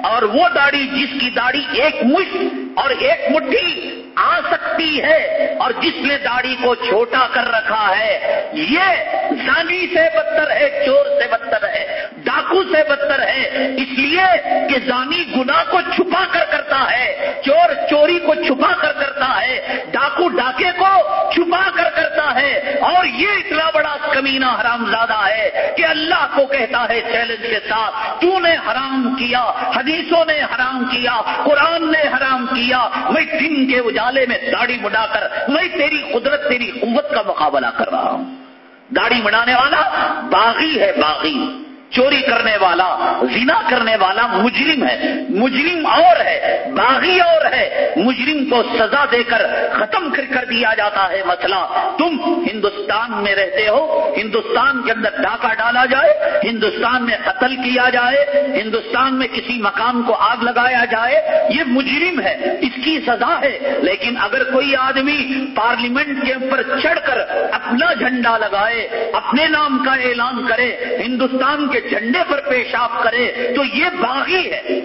اور وہ داڑھی جس کی داڑھی ایک مش اور ایک مٹھی آ سکتی ہے اور جس نے داڑھی کو چھوٹا کر رکھا ہے، یہ زانی سے بدتر ہے، چور سے بدتر ہے، ڈاکو سے بدتر ہے، اس لیے کہ زانی گنا کو چھپا کر کرتا ہے، چور چوری کمینہ حرام زیادہ ہے کہ اللہ کو کہتا ہے چیلنج کے ساتھ، تو نے حرام کیا، حدیثوں نے حرام کیا، قرآن نے حرام کیا، میں دن کے اجالے میں داڑھی مڈا کر، میں تیری قدرت، تیری قوت کا مقابلہ کر رہا ہوں۔ داڑھی مڈانے والا باغی ہے، باغی۔ چوری کرنے والا، زنا کرنے والا مجرم ہے۔ مجرم اور ہے، باغی اور ہے۔ مجرم کو سزا دے کر ختم کر کر دیا جاتا ہے۔ مسئلہ، تم ہندوستان میں رہتے ہو، ہندوستان کے اندر ڈاکہ ڈالا جائے، ہندوستان میں قتل کیا جائے، ہندوستان میں کسی مکان کو آگ لگایا جائے، یہ مجرم ہے، اس کی سزا ہے۔ لیکن اگر کوئی آدمی پارلیمنٹ کے اوپر چڑھ کر اپنا جھنڈا لگائے، اپنے نام کا اعلان کرے، ہندوستان کے جھنڈے پر پیشاب کرے تو یہ باغی ہے۔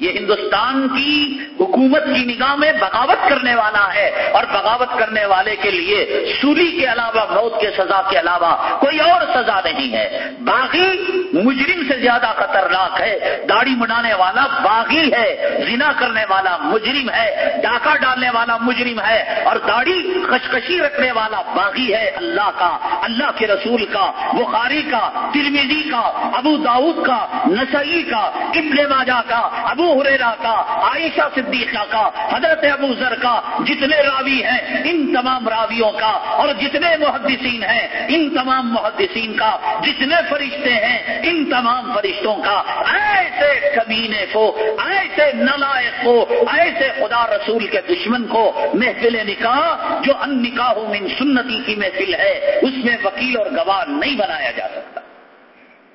یہ ہندوستان کی حکومت کی نگاہ میں بغاوت کرنے والا ہے اور بغاوت کرنے والے کے لیے سولی کے علاوہ، موت کے سزا کے علاوہ کوئی اور سزا نہیں ہے۔ باغی مجرم سے زیادہ خطرناک ہے۔ داڑھی منانے والا باغی ہے۔ زنا کرنے والا مجرم ہے۔ ڈاکہ ڈالنے والا مجرم ہے۔ اور داڑھی خشکشی رکھنے والا باغی ہے۔ اللہ کا، اللہ کے رسول کا، بخاری کا ترمیزی کا، ابو داؤد کا، نسائی کا، ابن ماجہ کا، ابو ہریرا کا، عائشہ صدیقہ کا، حضرت ابو ذر کا جتنے راوی ہیں، ان تمام راویوں کا اور جتنے محدثین ہیں، ان تمام محدثین کا جتنے فرشتے ہیں، ان تمام فرشتوں کا ایسے کمینے کو، ایسے نلائق کو، ایسے خدا رسول کے دشمن کو محفل نکاح، جو ان نکاح من سنتی کی محفل ہے، اس میں وکیل اور گواہ نہیں بنایا جا سکتا۔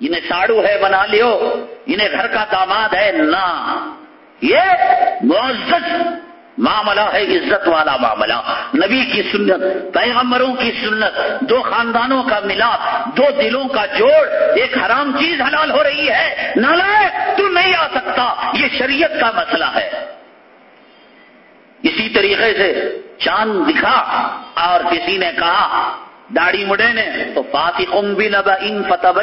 انہیں ساڑو ہے بنا لیو، انہیں گھر کا داماد ہے، نہ۔ یہ معزز معاملہ ہے، عزت والا معاملہ۔ نبی کی سنت، پیغمبروں کی سنت، دو خاندانوں کا ملاپ، دو دلوں کا جوڑ، ایک حرام چیز حلال ہو رہی ہے۔ نالائ تو نہیں آ سکتا۔ یہ شریعت کا مسئلہ ہے۔ اسی طریقے سے چاند دکھا اور کسی نے کہا داڑھی مڈے نے تو فاطق ان فتح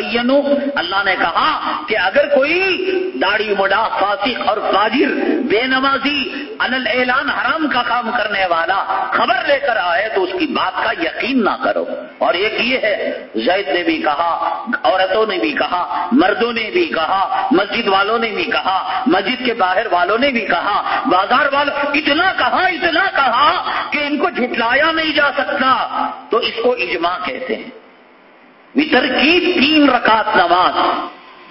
اللہ نے کہا کہ اگر کوئی داڑھی مڈا فاسق اور فاجر، بے نمازی، انل اعلان حرام کا کام کرنے والا خبر لے کر آئے تو اس کی بات کا یقین نہ کرو۔ اور ایک یہ ہے، زید نے بھی کہا، عورتوں نے بھی کہا، مردوں نے بھی کہا، مسجد والوں نے بھی کہا، مسجد کے باہر والوں نے بھی کہا، بازار والوں، اتنا کہا اتنا کہا کہ ان کو جھٹلایا نہیں جا سکتا۔ اس کو اجماع کہتے ہیں۔ وطر کی تین رکعت نماز۔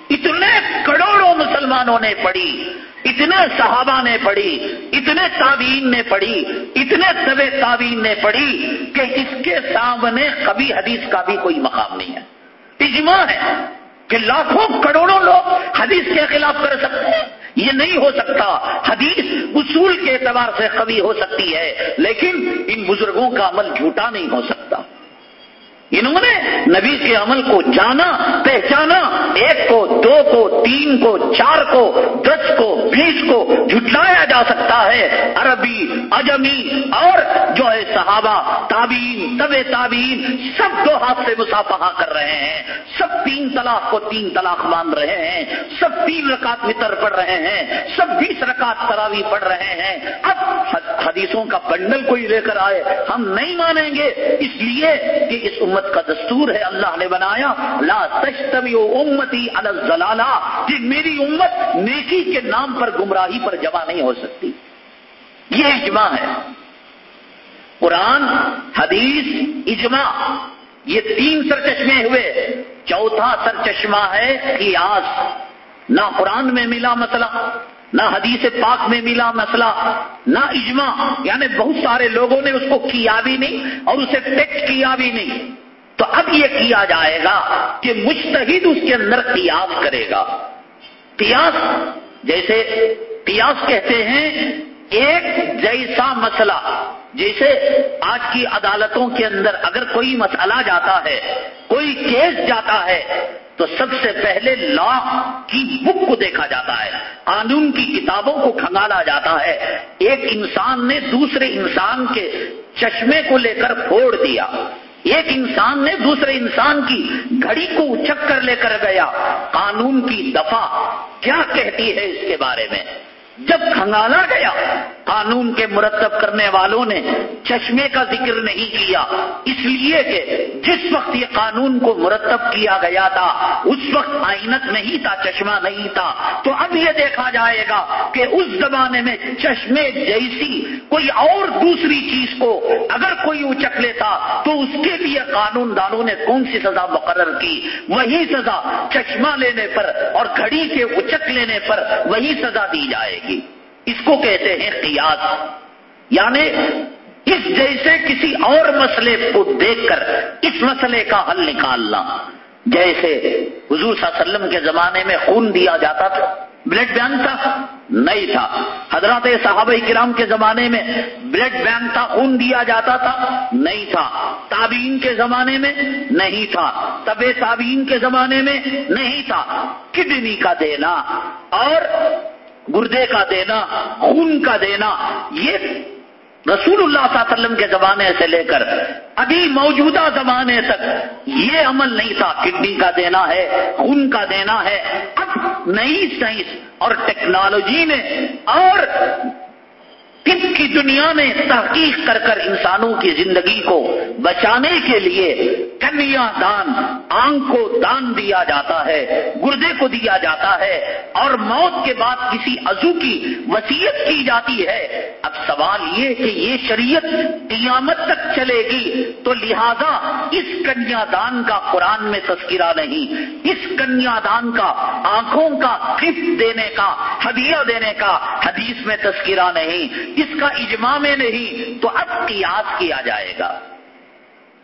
اتنے کروڑوں مسلمانوں نے پڑھی، اتنے صحابہ نے پڑھی، اتنے تعوین نے پڑھی، اتنے طب تعوین نے پڑھی کہ اس کے سامنے کبھی حدیث کا بھی کوئی مقام نہیں ہے۔ اجماع ہے کہ لاکھوں کروڑوں لوگ حدیث کے خلاف کر سکتے ہیں۔ یہ نہیں ہو سکتا۔ حدیث اصول کے اعتبار سے قوی ہو سکتی ہے، لیکن ان بزرگوں کا عمل جھوٹا نہیں ہو سکتا۔ انہوں نے نبی کے عمل کو جانا، پہچانا، ایک کو، دو کو، تین کو، چار کو، دس کو، بیس کو جھٹلایا جا سکتا ہے۔ عربی اجمی اور جو ہے صحابہ تابین طب تابین سب دو ہاتھ سے مسافہ کر رہے ہیں۔ سب تین طلاق کو تین طلاق مان رہے ہیں۔ سب تین رکعت متر پڑھ رہے ہیں۔ سب بیس رکعت تراوی پڑھ رہے ہیں۔ اب حدیثوں کا بنڈل کوئی لے کر آئے، ہم نہیں مانیں گے۔ اس لیے کہ اس امت امت کا دستور ہے، اللہ نے بنایا، لا تشتوی امتی الزلالہ، کہ میری امت نیکی کے نام پر گمراہی پر جمع نہیں ہو سکتی۔ یہ اجماع ہے۔ قرآن، حدیث، اجماع، یہ تین سر چشمے ہوئے۔ چوتھا سر چشمہ ہے قیاس۔ نہ قرآن میں ملا مسئلہ، نہ حدیث پاک میں ملا مسئلہ، نہ اجماع۔ یعنی بہت سارے لوگوں نے اس کو کیا بھی نہیں اور اسے ٹیکس کیا بھی نہیں۔ تو اب یہ کیا جائے گا کہ مشتحد اس کے اندر قیاس کرے گا۔ قیاس جیسے قیاس کہتے ہیں، ایک جیسا مسئلہ جیسے آج کی عدالتوں کے اندر اگر کوئی مسئلہ جاتا ہے، کوئی کیس جاتا ہے، تو سب سے پہلے لا کی بک کو دیکھا جاتا ہے، قانون کی کتابوں کو کھنگالا جاتا ہے۔ ایک انسان نے دوسرے انسان کے چشمے کو لے کر پھوڑ دیا۔ ایک انسان نے دوسرے انسان کی گھڑی کو چکر کر لے کر گیا قانون کی دفعہ کیا کہتی ہے اس کے بارے میں؟ جب کھنگالا گیا، قانون کے مرتب کرنے والوں نے چشمے کا ذکر نہیں کیا، اس لیے کہ جس وقت یہ قانون کو مرتب کیا گیا تھا، اس وقت آئینت نہیں تھا، چشمہ نہیں تھا۔ تو اب یہ دیکھا جائے گا کہ اس زمانے میں چشمے جیسی کوئی اور دوسری چیز کو اگر کوئی اچک لیتا، تو اس کے لیے قانون دانوں نے کون سی سزا مقرر کی؟ وہی سزا چشمہ لینے پر اور گھڑی کے اچک لینے پر وہی سزا دی جائے گی۔ اس کو کہتے ہیں قیاس۔ یعنی اس جیسے کسی اور مسئلے کو دیکھ کر اس مسئلے کا حل نکالنا۔ جیسے حضور صلی اللہ علیہ وسلم کے زمانے میں خون دیا جاتا تھا، بلڈ بینک تھا، نہیں تھا۔ حضرات صحابہ کرام کے زمانے میں بلڈ بینک تھا، خون دیا جاتا تھا، نہیں تھا۔ تابین کے زمانے میں نہیں تھا۔ طب تابین کے زمانے میں نہیں تھا۔ کڈنی کا دینا۔ اور گردے کا دینا، خون کا دینا، یہ رسول اللہ صلی اللہ علیہ وسلم کے زمانے سے لے کر ابھی موجودہ زمانے تک یہ عمل نہیں تھا۔ کڈنی کا دینا ہے، خون کا دینا ہے۔ اب نئی سائنس اور ٹیکنالوجی نے اور طب کی دنیا میں تحقیق کر کر انسانوں کی زندگی کو بچانے کے لیے کنیا دان آنکھ کو دان دیا جاتا ہے، گردے کو دیا جاتا ہے اور موت کے بعد کسی عزو کی وسیعت کی جاتی ہے۔ اب سوال یہ کہ یہ شریعت قیامت تک چلے گی تو لہذا اس کنیا دان کا قرآن میں تذکرہ نہیں، اس کنیا دان کا، آنکھوں کا گفٹ دینے کا، ہدیہ دینے کا حدیث میں تذکرہ نہیں۔ اس کا اجماع میں نہیں تو اب قیاس کیا جائے گا۔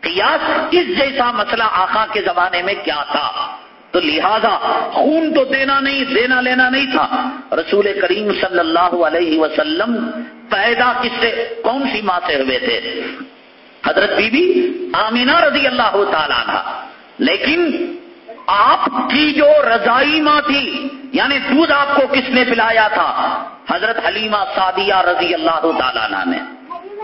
قیاس اس جیسا مسئلہ آقا کے زمانے میں کیا تھا؟ تو لہذا خون تو دینا نہیں، دینا لینا نہیں تھا۔ رسول کریم صلی اللہ علیہ وسلم پیدا کس سے؟ کون سی ماں سے ہوئے تھے؟ حضرت بی بی آمینہ رضی اللہ تعالیٰ تھا لیکن آپ کی جو رضائی ماں تھی یعنی دودھ آپ کو کس نے پلایا تھا؟ حضرت حلیمہ سعدیہ رضی اللہ تعالیٰ نے۔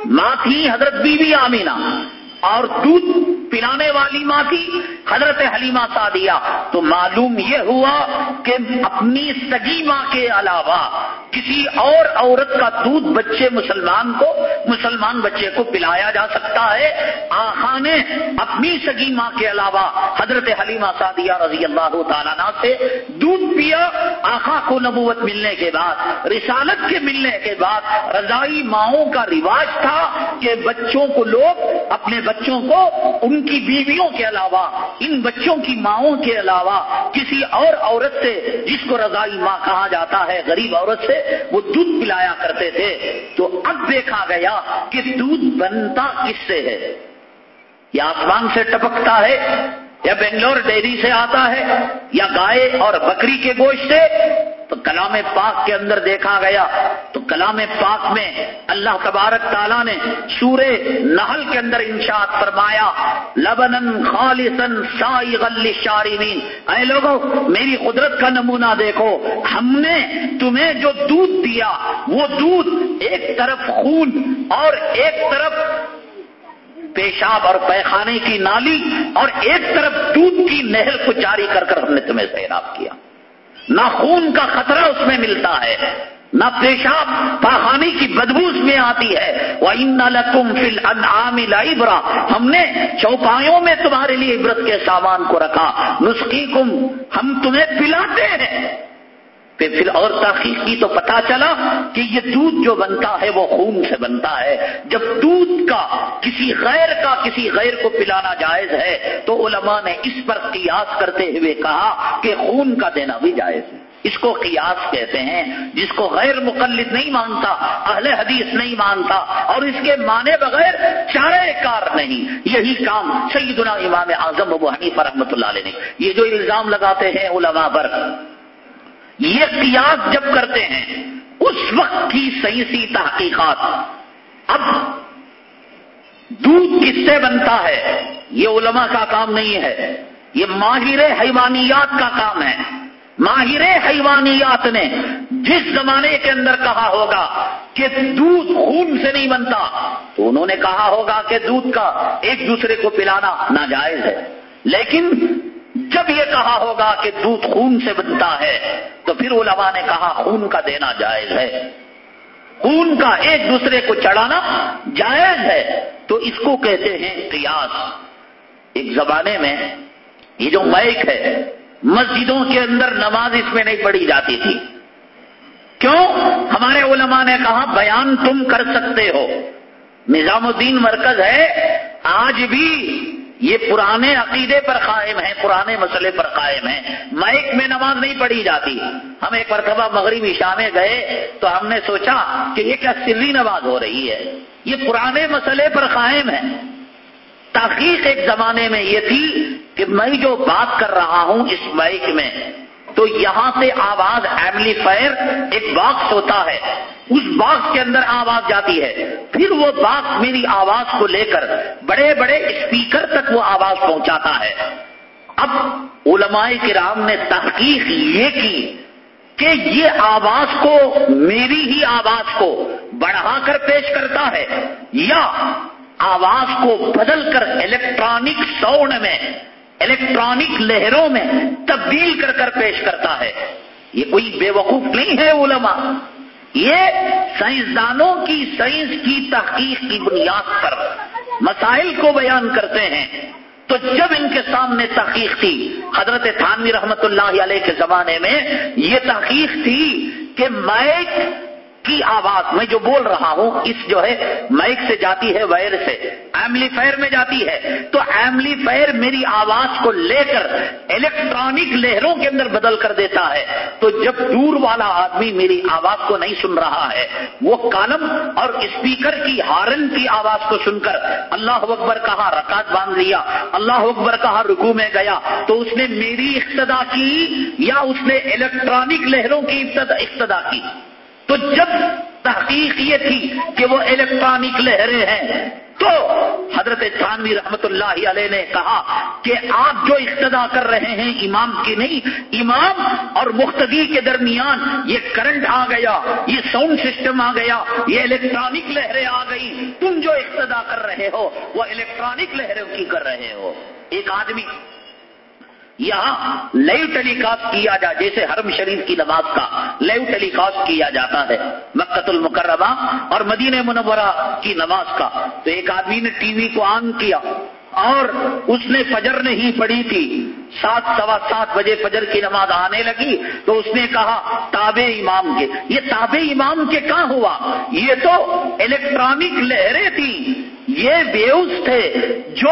ماں تھی حضرت بی بی آمینہ۔ اور دودھ پلانے والی ماں تھی حضرت حلیمہ سعدیہ۔ تو معلوم یہ ہوا کہ اپنی سگی ماں کے علاوہ کسی اور عورت کا دودھ بچے مسلمان کو، مسلمان بچے کو پلایا جا سکتا ہے۔ آخا نے اپنی سگی ماں کے علاوہ حضرت حلیمہ سعدیہ رضی اللہ تعالیٰ سے دودھ پیا۔ آخا کو نبوت ملنے کے بعد، رسالت کے ملنے کے بعد رضائی ماؤں کا رواج تھا کہ بچوں کو لوگ اپنے بچوں کو ان کی بیویوں کے علاوہ، ان بچوں کی ماؤں کے علاوہ کسی اور عورت سے جس کو رضائی ماں کہا جاتا ہے، غریب عورت سے وہ دودھ پلایا کرتے تھے۔ تو اب دیکھا گیا کہ دودھ بنتا کس سے ہے؟ یہ آسمان سے ٹپکتا ہے۔ یا بنگلور ڈیری سے آتا ہے یا گائے اور بکری کے گوشت سے، تو کلام پاک کے اندر دیکھا گیا۔ تو کلام پاک میں اللہ تبارک تعالیٰ نے سورے نحل کے اندر انشاءت فرمایا لبن خالصن سائی شارمین اے لوگوں میری قدرت کا نمونہ دیکھو۔ ہم نے تمہیں جو دودھ دیا، وہ دودھ ایک طرف خون اور ایک طرف پیشاب اور پیخانے کی نالی اور ایک طرف دودھ کی نہر کو جاری کر کر ہم نے تمہیں سیراب کیا۔ نہ خون کا خطرہ اس میں ملتا ہے، نہ پیشاب پاخانی کی بدبو اس میں آتی ہے۔ وہ ان لکم فل انعام لائبرا ہم نے چوپایوں میں تمہارے لیے عبرت کے سامان کو رکھا۔ نسخی کم ہم تمہیں پلاتے ہیں۔ پھر اور تحقیق کی تو پتا چلا کہ یہ دودھ جو بنتا ہے وہ خون سے بنتا ہے۔ جب دودھ کا کسی غیر کا کسی غیر کو پلانا جائز ہے تو علماء نے اس پر قیاس کرتے ہوئے کہا کہ خون کا دینا بھی جائز ہے۔ اس کو قیاس کہتے ہیں۔ جس کو غیر مقلد نہیں مانتا، اہل حدیث نہیں مانتا، اور اس کے مانے بغیر چارے کار نہیں۔ یہی کام سیدنا امام اعظم ابو حنیفہ رحمۃ اللہ علیہ نے۔ یہ جو الزام لگاتے ہیں علماء پر۔ یہ قیاس جب کرتے ہیں، اس وقت کی سائنسی تحقیقات۔ اب دودھ کس سے بنتا ہے؟ یہ علماء کا کام نہیں ہے۔ یہ ماہر حیوانیات کا کام ہے۔ ماہر حیوانیات نے جس زمانے کے اندر کہا ہوگا کہ دودھ خون سے نہیں بنتا، تو انہوں نے کہا ہوگا کہ دودھ کا ایک دوسرے کو پلانا ناجائز ہے۔ لیکن جب یہ کہا ہوگا کہ دودھ خون سے بنتا ہے، تو پھر علماء نے کہا خون کا دینا جائز ہے۔ خون کا ایک دوسرے کو چڑھانا جائز ہے۔ تو اس کو کہتے ہیں قیاس۔ ایک زمانے میں یہ جو مائک ہے، مسجدوں کے اندر نماز اس میں نہیں پڑھی جاتی تھی۔ کیوں؟ ہمارے علماء نے کہا، بیان تم کر سکتے ہو۔ نظام الدین مرکز ہے، آج بھی یہ پرانے عقیدے پر قائم ہیں، پرانے مسئلے پر قائم ہیں۔ مائک میں نماز نہیں پڑھی جاتی۔ ہم ایک مرتبہ مغربی شاہ میں گئے تو ہم نے سوچا کہ یہ کیا سلی نماز ہو رہی ہے۔ یہ پرانے مسئلے پر قائم ہے تحقیق ایک زمانے میں یہ تھی کہ میں جو بات کر رہا ہوں اس مائک میں تو یہاں سے آواز ایملیفائر ایک باکس ہوتا ہے۔ اس باکس کے اندر آواز جاتی ہے۔ پھر وہ باکس میری آواز کو لے کر بڑے بڑے اسپیکر تک وہ آواز پہنچاتا ہے۔ اب علماء کرام نے تحقیق یہ کی کہ یہ آواز کو میری ہی آواز کو بڑھا کر پیش کرتا ہے یا آواز کو بدل کر الیکٹرانک ساؤنڈ میں الیکٹرانک لہروں میں تبدیل کر کر پیش کرتا ہے۔ یہ کوئی بے وقوف نہیں ہے علماء۔ یہ سائنسدانوں کی سائنس کی تحقیق کی بنیاد پر مسائل کو بیان کرتے ہیں۔ تو جب ان کے سامنے تحقیق تھی، حضرت تھانوی رحمت اللہ علیہ کے زمانے میں یہ تحقیق تھی کہ مائک کی آواز میں جو بول رہا ہوں، اس جو ہے، مائک سے جاتی ہے، وائر سے۔ ایملیفائر میں جاتی ہے۔ تو ایملیفائر میری آواز کو لے کر الیکٹرانک لہروں کے اندر بدل کر دیتا ہے۔ تو جب دور والا آدمی میری آواز کو نہیں سن رہا ہے، وہ کالم اور اسپیکر کی ہارن کی آواز کو سن کر اللہ اکبر کہا رکعت باندھ لیا، اللہ اکبر کہا رکو میں گیا، تو اس نے میری اقتدا کی یا اس نے الیکٹرانک لہروں کی اقتدا کی؟ تو جب تحقیق یہ تھی کہ وہ الیکٹرانک لہریں ہیں، تو حضرت تھانوی رحمت اللہ علیہ نے کہا کہ آپ جو اقتدا کر رہے ہیں امام کی نہیں، امام اور مختدی کے درمیان یہ کرنٹ آ گیا، یہ ساؤنڈ سسٹم آ گیا، یہ الیکٹرانک لہریں آ گئی تم جو اقتدا کر رہے ہو، وہ الیکٹرانک لہروں کی کر رہے ہو۔ ایک آدمی یہاں لائیو ٹیلی کاسٹ کیا جائے جیسے حرم شریف کی نماز کا لائیو ٹیلی کاسٹ کیا جاتا ہے مکت المکرمہ اور مدینہ منورہ کی نماز کا۔ تو ایک آدمی نے ٹی وی کو آن کیا اور اس نے فجر نہیں پڑھی تھی۔ سات سوا سات بجے فجر کی نماز آنے لگی تو اس نے کہا، تابع امام کے۔ یہ تابع امام کے کہاں ہوا؟ یہ تو الیکٹرانک لہریں تھیں۔ یہ ویوز تھے جو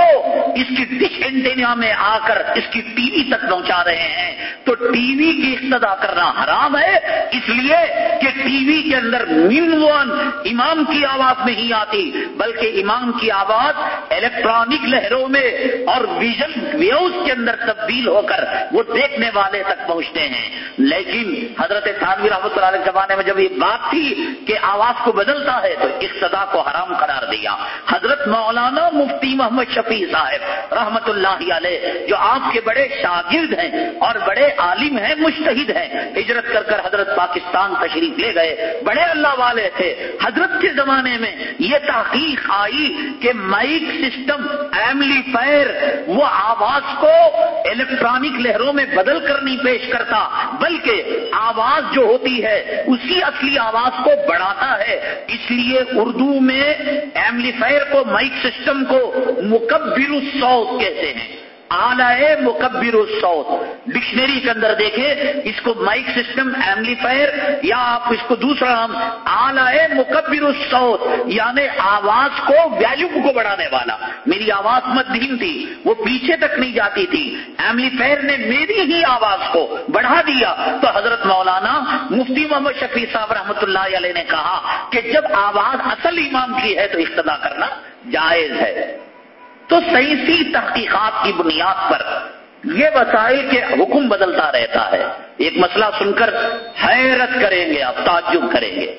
اس کی ڈش اینٹینا میں آ کر اس کی ٹی وی تک پہنچا رہے ہیں۔ تو ٹی وی کی اقتدا کرنا حرام ہے، اس لیے کہ ٹی وی کے اندر ون امام کی آواز نہیں آتی، بلکہ امام کی آواز الیکٹرانک لہروں میں اور ویژن ویوز کے اندر تبدیل ہو کر وہ دیکھنے والے تک پہنچتے ہیں۔ لیکن حضرت تھانوی رحمۃ اللہ علیہ زمانے میں جب یہ بات تھی کہ آواز کو بدلتا ہے تو اقتدا کو حرام قرار دیا۔ حضرت مولانا مفتی محمد شفیع صاحب رحمت اللہ علیہ، جو آپ کے بڑے شاگرد ہیں اور بڑے عالم ہیں مشتحد ہیں، ہجرت کر کر حضرت پاکستان تشریف لے گئے۔ بڑے اللہ والے تھے۔ حضرت کے زمانے میں یہ تحقیق آئی کہ مائک سسٹم ایملیفائر وہ آواز کو الیکٹرانک لہروں میں بدل کر نہیں پیش کرتا، بلکہ آواز جو ہوتی ہے، اسی اصلی آواز کو بڑھاتا ہے۔ اس لیے اردو میں ایملیفائر کو مائک سسٹم کو مکبر الصوت کہتے ہیں۔ آلائے مکبر الصوت۔ ڈکشنری کے اندر دیکھیں، اس کو مائک سسٹم ایملیفائر یا آپ اس کو دوسرا نام آلائے مکبر الصوت یعنی آواز کو ویلو کو بڑھانے والا۔ میری آواز مدھیم تھی، وہ پیچھے تک نہیں جاتی تھی۔ ایملیفائر نے میری ہی آواز کو بڑھا دیا۔ تو حضرت مولانا مفتی محمد شفیع صاحب رحمۃ اللہ علیہ نے کہا کہ جب آواز اصل امام کی ہے تو اقتدا کرنا جائز ہے۔ تو سائنسی تحقیقات کی بنیاد پر یہ وسائل کے حکم بدلتا رہتا ہے۔ ایک مسئلہ سن کر حیرت کریں گے آپ، تعجب کریں گے۔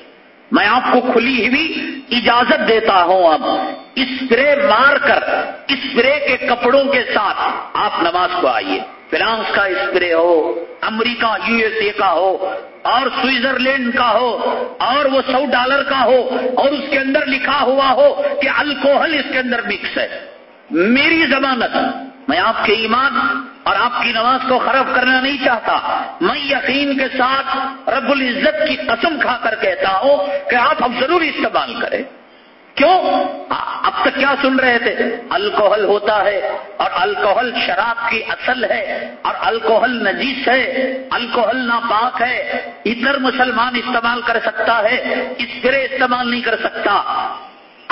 میں آپ کو کھلی ہوئی اجازت دیتا ہوں اب۔ اسپرے مار کر، اسپرے کے کپڑوں کے ساتھ آپ نماز کو آئیے۔ فرانس کا اسپرے ہو، امریکہ، یو ایس اے کا ہو، اور سوئٹزرلینڈ کا ہو، اور وہ سو ڈالر کا ہو، اور اس کے اندر لکھا ہوا ہو کہ الکوہل اس کے اندر مکس ہے۔ میری ضمانت میں آپ کے ایمان اور آپ کی نماز کو خراب کرنا نہیں چاہتا۔ میں یقین کے ساتھ رب العزت کی قسم کھا کر کہتا ہوں کہ آپ اب ضرور استعمال کریں۔ کیوں؟ اب تک کیا سن رہے تھے؟ الکوہل ہوتا ہے اور الکوہل شراب کی اصل ہے اور الکوہل نجیس ہے، الکوہل ناپاک ہے۔ ادھر مسلمان استعمال کر سکتا ہے اسپرے استعمال نہیں کر سکتا۔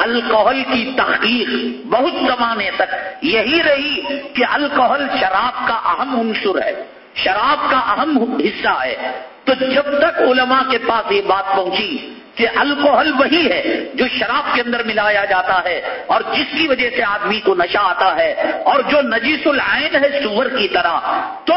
الکوہل کی تحقیق بہت زمانے تک یہی رہی کہ الکوہل شراب کا اہم عنصر ہے، شراب کا اہم حصہ ہے۔ تو جب تک علماء کے پاس یہ بات پہنچی کہ الکوہل وہی ہے جو شراب کے اندر ملایا جاتا ہے اور جس کی وجہ سے آدمی کو نشہ آتا ہے اور جو نجیس العین ہے سور کی طرح۔ تو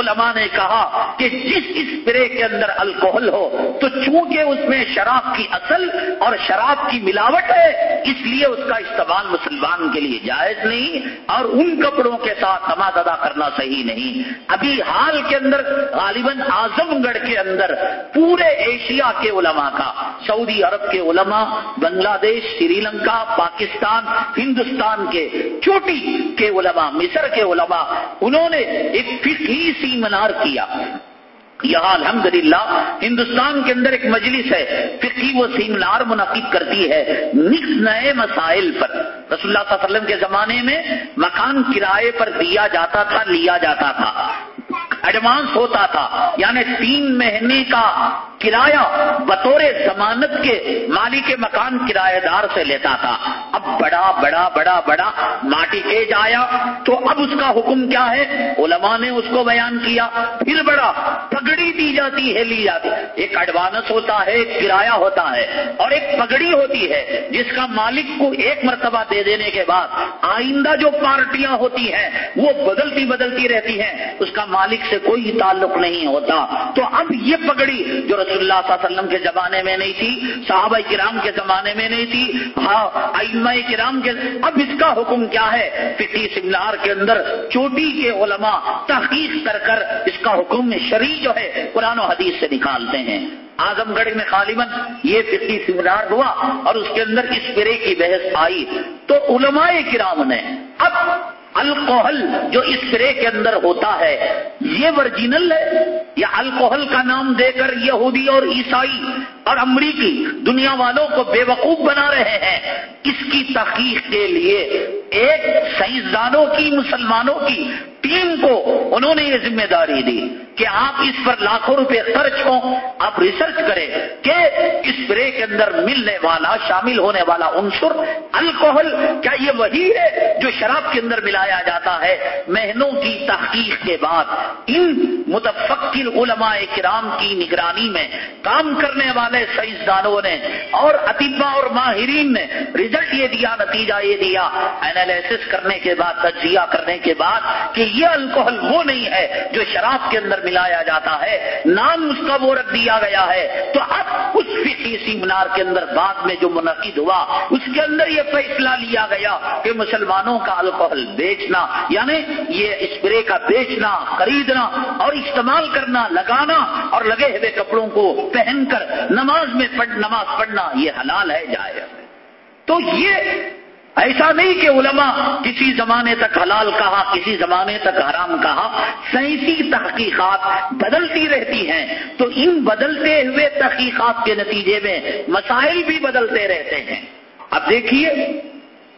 علماء نے کہا کہ جس اسپرے کے اندر الکوہل ہو، تو چونکہ اس میں شراب کی اصل اور شراب کی ملاوٹ ہے، اس لیے اس کا استعمال مسلمان کے لیے جائز نہیں اور ان کپڑوں کے ساتھ نماز ادا کرنا صحیح نہیں۔ ابھی حال کے اندر غالباً اعظم گڑھ کے اندر پورے ایشیا کے علماء کا سعودی عرب کے علماء بنگلہ دیش سری لنکا پاکستان، ہندوستان کے چوٹی کے علماء، مصر کے علماء، انہوں نے ایک فقہی سیمنار کیا۔ یہاں الحمدللہ، ہندوستان کے اندر ایک مجلس ہے فقی وہ سیمنار منعقد کرتی ہے نئے مسائل پر۔ رسول اللہ صلی اللہ علیہ وسلم کے زمانے میں مکان کرائے پر دیا جاتا تھا، لیا جاتا تھا۔ ایڈوانس ہوتا تھا یعنی تین مہینے کا کرایہ بطور ضمانت کے مالی کے مکان کرایہ دار سے لیتا تھا۔ اب بڑا بڑا بڑا بڑا ماٹی ایج آیا۔ تو اب اس کا حکم کیا ہے؟ علماء نے اس کو بیان کیا۔ پھر بڑا پگڑی دی جاتی ہے لی جاتی ایک ایڈوانس ہوتا ہے، ایک کرایہ ہوتا ہے اور ایک پگڑی ہوتی ہے، جس کا مالک کو ایک مرتبہ دے دینے کے بعد آئندہ جو پارٹیاں ہوتی ہیں، وہ بدلتی بدلتی رہتی ہیں۔ اس کا مالک سے کوئی تعلق نہیں ہوتا۔ تو اب یہ پگڑی جو رسول اللہ صلی اللہ علیہ وسلم کے زمانے میں نہیں تھی، صحابہ کرام کے زمانے میں نہیں تھی ہاں کرام کے، اب اس کا حکم کیا ہے؟ فکی سمنار کے اندر چوٹی کے علماء تحقیق کر کر اس کا حکم شریع جو ہے قرآن و حدیث سے نکالتے ہیں۔ اعظم گڑھ میں غالباً یہ فکی سیمینار ہوا اور اس کے اندر اس پرے کی بحث آئی۔ تو علماء کرام نے اب الکوہل جو اس اسپرے کے اندر ہوتا ہے، یہ ورجینل ہے؟ یا الکوہل کا نام دے کر یہودی اور عیسائی اور امریکی دنیا والوں کو بے وقوف بنا رہے ہیں۔ اس کی تحقیق کے لیے ایک سائنسدانوں کی، مسلمانوں کی ٹیم کو انہوں نے یہ ذمہ داری دی کہ آپ اس پر لاکھوں روپے خرچ ہوں۔ آپ ریسرچ کریں کہ اسپرے کے اندر ملنے والا، شامل ہونے والا عنصر الکوہل کیا یہ وہی ہے جو شراب کے اندر ملایا جاتا ہے؟ مہینوں کی تحقیق کے بعد ان متفقل علماء کرام کی نگرانی میں کام کرنے والے سائنسدانوں نے اور اطبا اور ماہرین نے ریزلٹ یہ دیا، نتیجہ یہ دیا۔ اینالیس کرنے کے بعد، تجزیہ کرنے کے بعد کہ یہ الکوہل وہ نہیں ہے جو شراب کے اندر ملایا جاتا ہے، نام اس کا وہ رکھ دیا گیا ہے۔ تو اب اس فقی سیمنار کے اندر بعد میں جو منعقد ہوا، اس کے اندر یہ فیصلہ لیا گیا کہ مسلمانوں کا الکوہل بیچنا یعنی یہ اسپرے کا بیچنا، خریدنا اور استعمال کرنا، لگانا اور لگے ہوئے کپڑوں کو پہن کر نہ نماز میں پڑھ، نماز پڑھنا یہ حلال ہے جائے تو یہ ایسا نہیں کہ علماء کسی زمانے تک حلال کہا، کسی زمانے تک حرام کہا، سائنسی تحقیقات بدلتی رہتی ہیں۔ تو ان بدلتے ہوئے تحقیقات کے نتیجے میں مسائل بھی بدلتے رہتے ہیں۔ اب دیکھیے،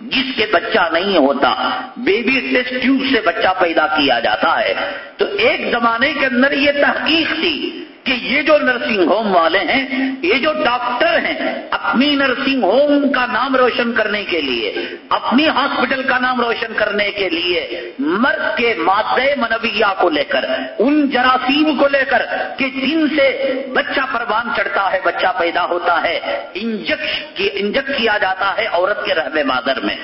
جس کے بچہ نہیں ہوتا، بیبی ٹیسٹ ٹیوب سے بچہ پیدا کیا جاتا ہے۔ تو ایک زمانے کے اندر یہ تحقیق تھی۔ کہ یہ جو نرسنگ ہوم والے ہیں، یہ جو ڈاکٹر ہیں، اپنی نرسنگ ہوم کا نام روشن کرنے کے لیے، اپنی ہاسپٹل کا نام روشن کرنے کے لیے مرد کے مادے منویہ کو لے کر، ان جراثیم کو لے کر کہ جن سے بچہ پروان چڑھتا ہے، بچہ پیدا ہوتا ہے انجیکٹ کیا جاتا ہے عورت کے رہبے مادر میں۔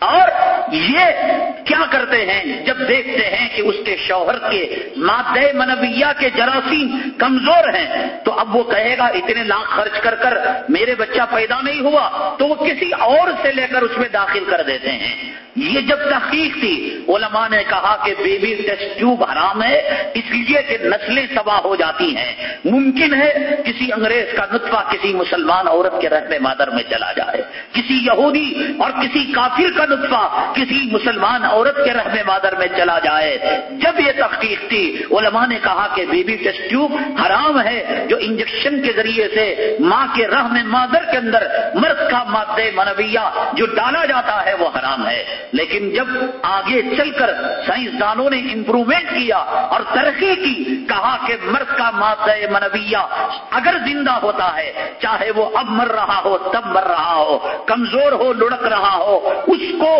اور یہ کیا کرتے ہیں جب دیکھتے ہیں کہ اس کے شوہر کے مادہ منویہ کے جراثیم کمزور ہیں، تو اب وہ کہے گا، اتنے لاکھ خرچ کر کر میرے بچہ پیدا نہیں ہوا، تو وہ کسی اور سے لے کر اس میں داخل کر دیتے ہیں۔ یہ جب تحقیق تھی، علماء نے کہا کہ بیبی ٹیسٹ ٹیوب حرام ہے، اس لیے کہ نسلیں تباہ ہو جاتی ہیں۔ ممکن ہے کسی انگریز کا نطفہ کسی مسلمان عورت کے رہنے مادر میں چلا جائے۔ کسی یہودی اور کسی کافر کا نطفہ کسی مسلمان عورت کے رہنے مادر میں چلا جائے۔ جب یہ تحقیق تھی، علماء نے کہا کہ بیبی ٹیسٹ ٹیوب حرام ہے، جو انجیکشن کے ذریعے سے ماں کے رحم مادر کے اندر مرد کا مادہ منویہ جو ڈالا جاتا ہے، وہ حرام ہے۔ لیکن جب آگے چل کر سائنسدانوں نے امپروومنٹ کیا اور ترقی کی، کہا کہ مرد کا مادہ منویہ اگر زندہ ہوتا ہے، چاہے وہ اب مر رہا ہو، تب مر رہا ہو، کمزور ہو، لڑک رہا ہو، اس کو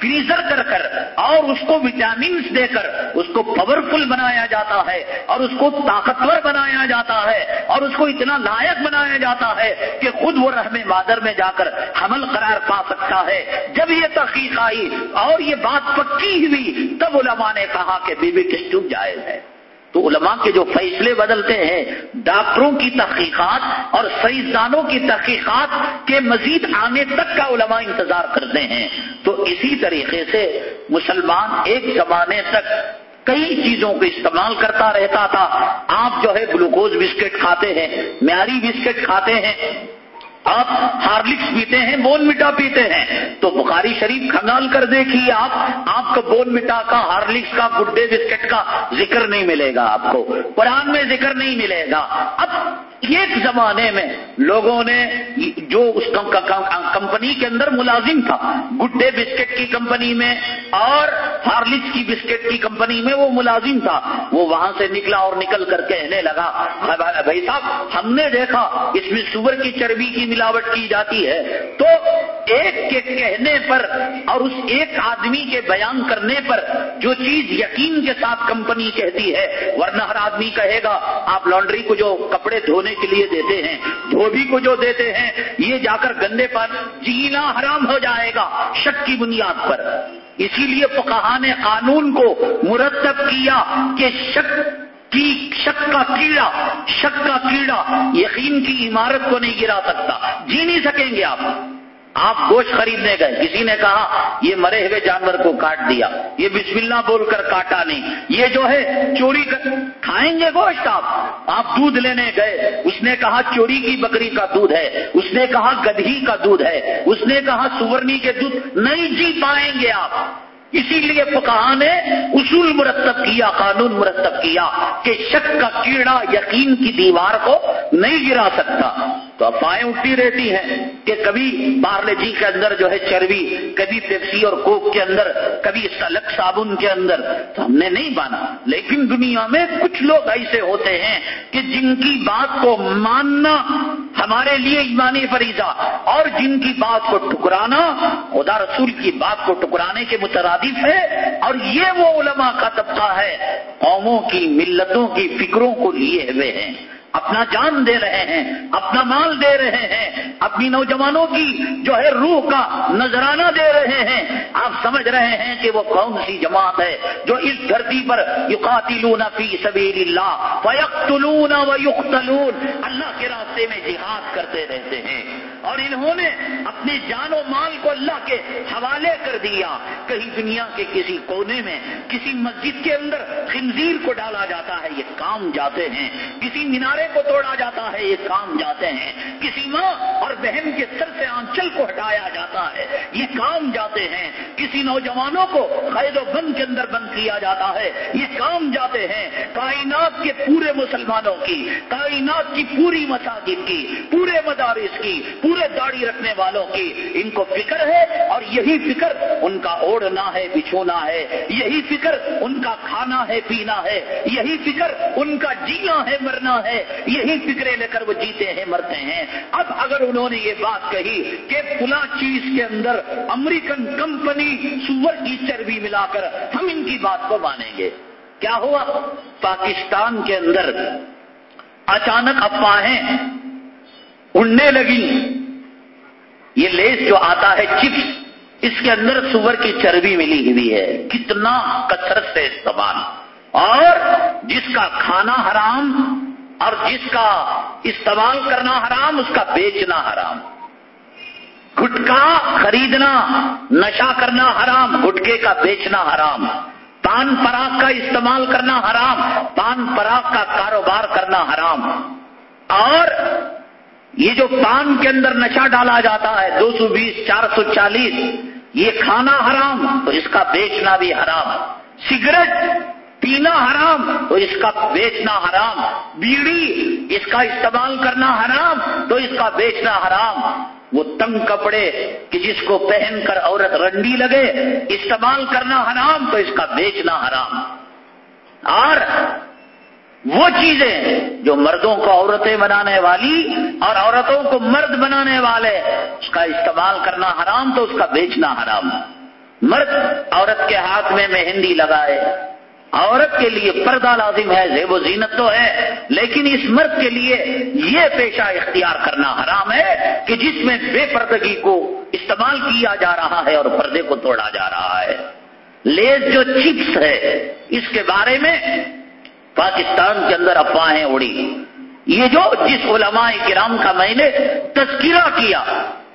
فریزر کر کر اور اس کو وٹامنس دے کر اس کو پاورفل بنایا جاتا ہے اور اس کو طاقتور بنایا جاتا ہے اور اس کو اتنا لائق بنایا جاتا ہے کہ خود وہ رحم مادر میں جا کر حمل قرار پا سکتا ہے۔ جب یہ تحقیق آئی اور یہ بات پکی ہوئی، تب علماء نے کہا کہ بی بی کس جائز ہے؟ تو علماء کے جو فیصلے بدلتے ہیں، ڈاکٹروں کی تحقیقات اور سائنسدانوں کی تحقیقات کے مزید آنے تک کا علماء انتظار کرتے ہیں۔ تو اسی طریقے سے مسلمان ایک زمانے تک کئی چیزوں کو استعمال کرتا رہتا تھا۔ آپ جو ہے گلوکوز بسکٹ کھاتے ہیں معیاری بسکٹ کھاتے ہیں آپ ہارلکس پیتے ہیں، بون مٹا پیتے ہیں۔ تو بخاری شریف کھنگال کر دیکھیے آپ آپ کو بون مٹا کا، ہارلکس کا، گڈے بسکٹ کا ذکر نہیں ملے گا آپ کو۔ قرآن میں ذکر نہیں ملے گا۔ اب ایک زمانے میں لوگوں نے جو اس کمپنی کے اندر ملازم تھا گڈے بسکٹ کی کمپنی میں اور ہارلکس کی بسکٹ کی کمپنی میں وہ ملازم تھا۔ وہ وہاں سے نکلا اور نکل کر کہنے لگا، بھائی صاحب، ہم نے دیکھا، اس میں سور کی چربی کی ملاوٹ کی جاتی ہے۔ تو ایک کے کہنے پر اور اس ایک آدمی کے بیان کرنے پر جو چیز یقین کے ساتھ کمپنی کہتی ہے، ورنہ ہر آدمی کہے گا، آپ لانڈری کو جو کپڑے دھونے کے لیے دیتے ہیں، دھوبی کو جو دیتے ہیں، یہ جا کر گندے پر جینا حرام ہو جائے گا، شک کی بنیاد پر۔ اسی لیے فقہ نے قانون کو مرتب کیا کہ شک کی، شک کا کیڑا، شک کا کیڑا یقین کی عمارت کو نہیں گرا سکتا۔ جی نہیں سکیں گے آپ۔ آپ گوشت خریدنے گئے۔ کسی نے کہا، یہ مرے ہوئے جانور کو کاٹ دیا۔ یہ بسم اللہ بول کر کاٹا نہیں۔ یہ جو ہے، چوری کر کھائیں گے گوشت آپ؟ آپ دودھ لینے گئے۔ اس نے کہا، چوری کی بکری کا دودھ ہے۔ اس نے کہا، گدھی کا دودھ ہے۔ اس نے کہا، سورنی کے دودھ نہیں جی پائیں گے آپ۔ اسی لیے فکہ نے اصول مرتب کیا، قانون مرتب کیا کہ شک کا کیڑا یقین کی دیوار کو نہیں گرا سکتا۔ تو افواہیں اٹھتی رہتی ہیں کہ کبھی پارلے جی کے اندر جو ہے چربی، کبھی پیپسی اور کوک کے اندر، کبھی سلک صابن کے اندر، تو ہم نے نہیں مانا۔ لیکن دنیا میں کچھ لوگ ایسے ہوتے ہیں کہ جن کی بات کو ماننا ہمارے لیے ایمانی فریضہ اور جن کی بات کو ٹکرانا خدا رسول کی بات کو ٹکرانے کے مترادف ہے اور یہ وہ علماء کا طبقہ ہے قوموں کی، ملتوں کی، فکروں کو لیے ہوئے ہیں۔ اپنا جان دے رہے ہیں، اپنا مال دے رہے ہیں، اپنی نوجوانوں کی جو ہے روح کا نذرانہ دے رہے ہیں۔ آپ سمجھ رہے ہیں کہ وہ کون سی جماعت ہے جو اس دھرتی پر یقاتلون فی سبیل اللہ فیقتلون ویقتلون۔ اللہ کے راستے میں جہاد کرتے رہتے ہیں۔ اور انہوں نے اپنی جان و مال کو اللہ کے حوالے کر دیا۔ کہیں دنیا کے کسی کونے میں، کسی مسجد کے اندر خنزیر کو ڈالا جاتا ہے، یہ کام جاتے ہیں۔ کسی مینارے کو توڑا جاتا ہے، یہ کام جاتے ہیں۔ کسی ماں اور بہن کے سر سے آنچل کو ہٹایا جاتا ہے، یہ کام جاتے ہیں۔ کسی نوجوانوں کو قید و بند کے اندر بند کیا جاتا ہے، یہ کام جاتے ہیں۔ کائنات کے پورے مسلمانوں کی، کائنات کی پوری مساجد کی، پورے مدارس کی، پورے داڑھی رکھنے والوں کی ان کو فکر ہے اور یہی فکر ان کا اوڑھنا ہے، بچھونا ہے۔ یہی فکر ان کا کھانا ہے، پینا ہے۔ یہی فکر ان کا جینا ہے، مرنا ہے۔ یہی فکریں لے کر وہ جیتے ہیں، مرتے ہیں۔ اب اگر انہوں نے یہ بات کہی کہ پلا چیز کے اندر امریکن کمپنی سور کی چربی ملا کر ہم ان کی بات کو مانیں گے۔ کیا ہوا؟ پاکستان کے اندر اچانک افواہیں اڑنے لگی یہ لیس جو آتا ہے چپس، اس کے اندر سور کی چربی ملی ہوئی ہے۔ کتنا کثرت سے استعمال۔ اور جس کا کھانا حرام اور جس کا استعمال کرنا حرام، اس کا بیچنا حرام۔ گٹکا خریدنا نشا کرنا حرام گٹکے کا بیچنا حرام۔ پان پراگ کا استعمال کرنا حرام، پان پراگ کا کاروبار کرنا حرام۔ اور یہ جو پان کے اندر نشہ ڈالا جاتا ہے، دو سو بیس، چار سو چالیس، یہ کھانا حرام تو اس کا بیچنا بھی حرام، سگریٹ پینا حرام تو اس کا بیچنا حرام، بیڑی اس کا استعمال کرنا حرام تو اس کا بیچنا حرام، وہ تنگ کپڑے کہ جس کو پہن کر عورت رنڈی لگے، استعمال کرنا حرام تو اس کا بیچنا حرام۔ اور وہ چیزیں جو مردوں کو عورتیں بنانے والی اور عورتوں کو مرد بنانے والے، اس کا استعمال کرنا حرام تو اس کا بیچنا حرام۔ مرد عورت کے ہاتھ میں مہندی لگائے، عورت کے لیے پردہ لازم ہے، زیب و زینت تو ہے، لیکن اس مرد کے لیے یہ پیشہ اختیار کرنا حرام ہے کہ جس میں بے پردگی کو استعمال کیا جا رہا ہے اور پردے کو توڑا جا رہا ہے۔ لیز جو چپس ہے، اس کے بارے میں پاکستان کے اندر افواہیں اڑی۔ یہ جو جس علماء کرام کا میں نے تذکرہ کیا،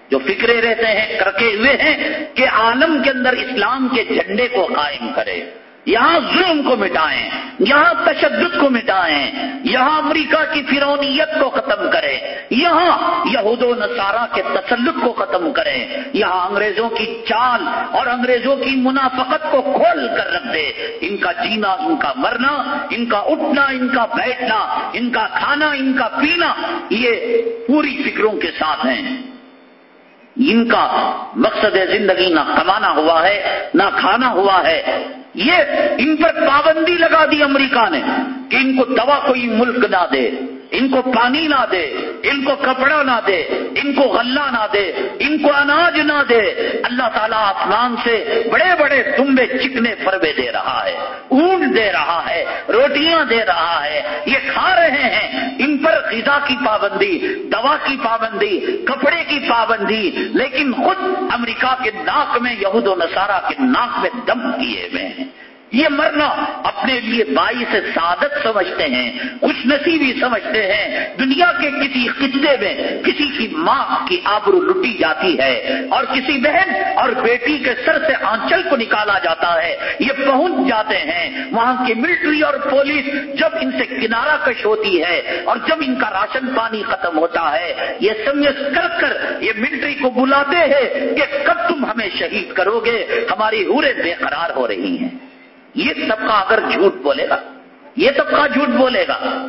جو فکرے رہتے ہیں، کر کے ہوئے ہیں، کہ عالم کے اندر اسلام کے جھنڈے کو قائم کرے۔ یہاں ظلم کو مٹائیں، یہاں تشدد کو مٹائیں، یہاں امریکہ کی فرونیت کو ختم کریں، یہاں یہود و نصارہ کے تسلط کو ختم کریں، یہاں انگریزوں کی چال اور انگریزوں کی منافقت کو کھول کر رکھ دے ان کا جینا، ان کا مرنا، ان کا اٹھنا، ان کا بیٹھنا، ان کا کھانا، ان کا پینا، یہ پوری فکروں کے ساتھ ہیں۔ ان کا مقصد زندگی نہ کمانا ہوا ہے، نہ کھانا ہوا ہے۔ یہ ان پر پابندی لگا دی امریکہ نے کہ ان کو دوا کوئی ملک نہ دے۔ ان کو پانی نہ دے، ان کو کپڑا نہ دے، ان کو غلہ نہ دے، ان کو اناج نہ دے۔ اللہ تعالیٰ آسمان سے بڑے بڑے تمبے چکنے پروے دے رہا ہے، اونٹ دے رہا ہے، روٹیاں دے رہا ہے، یہ کھا رہے ہیں۔ ان پر غذا کی پابندی، دوا کی پابندی، کپڑے کی پابندی، لیکن خود امریکہ کے ناک میں، یہود و نصارہ کے ناک میں دم کیے ہوئے ہیں۔ یہ مرنا اپنے لیے باعث سعادت سمجھتے ہیں، خوش نصیبی سمجھتے ہیں۔ دنیا کے کسی خطے میں کسی کی ماں کی آبرو لٹی جاتی ہے اور کسی بہن اور بیٹی کے سر سے آنچل کو نکالا جاتا ہے۔ یہ پہنچ جاتے ہیں۔ وہاں کی ملٹری اور پولیس جب ان سے کنارہ کش ہوتی ہے اور جب ان کا راشن پانی ختم ہوتا ہے، یہ سمجھ کر کر یہ ملٹری کو بلاتے ہیں کہ کب تم ہمیں شہید کرو گے؟ ہماری ہورے بے قرار ہو رہی ہیں۔ یہ طبقہ اگر جھوٹ بولے گا، یہ طبقہ جھوٹ بولے گا۔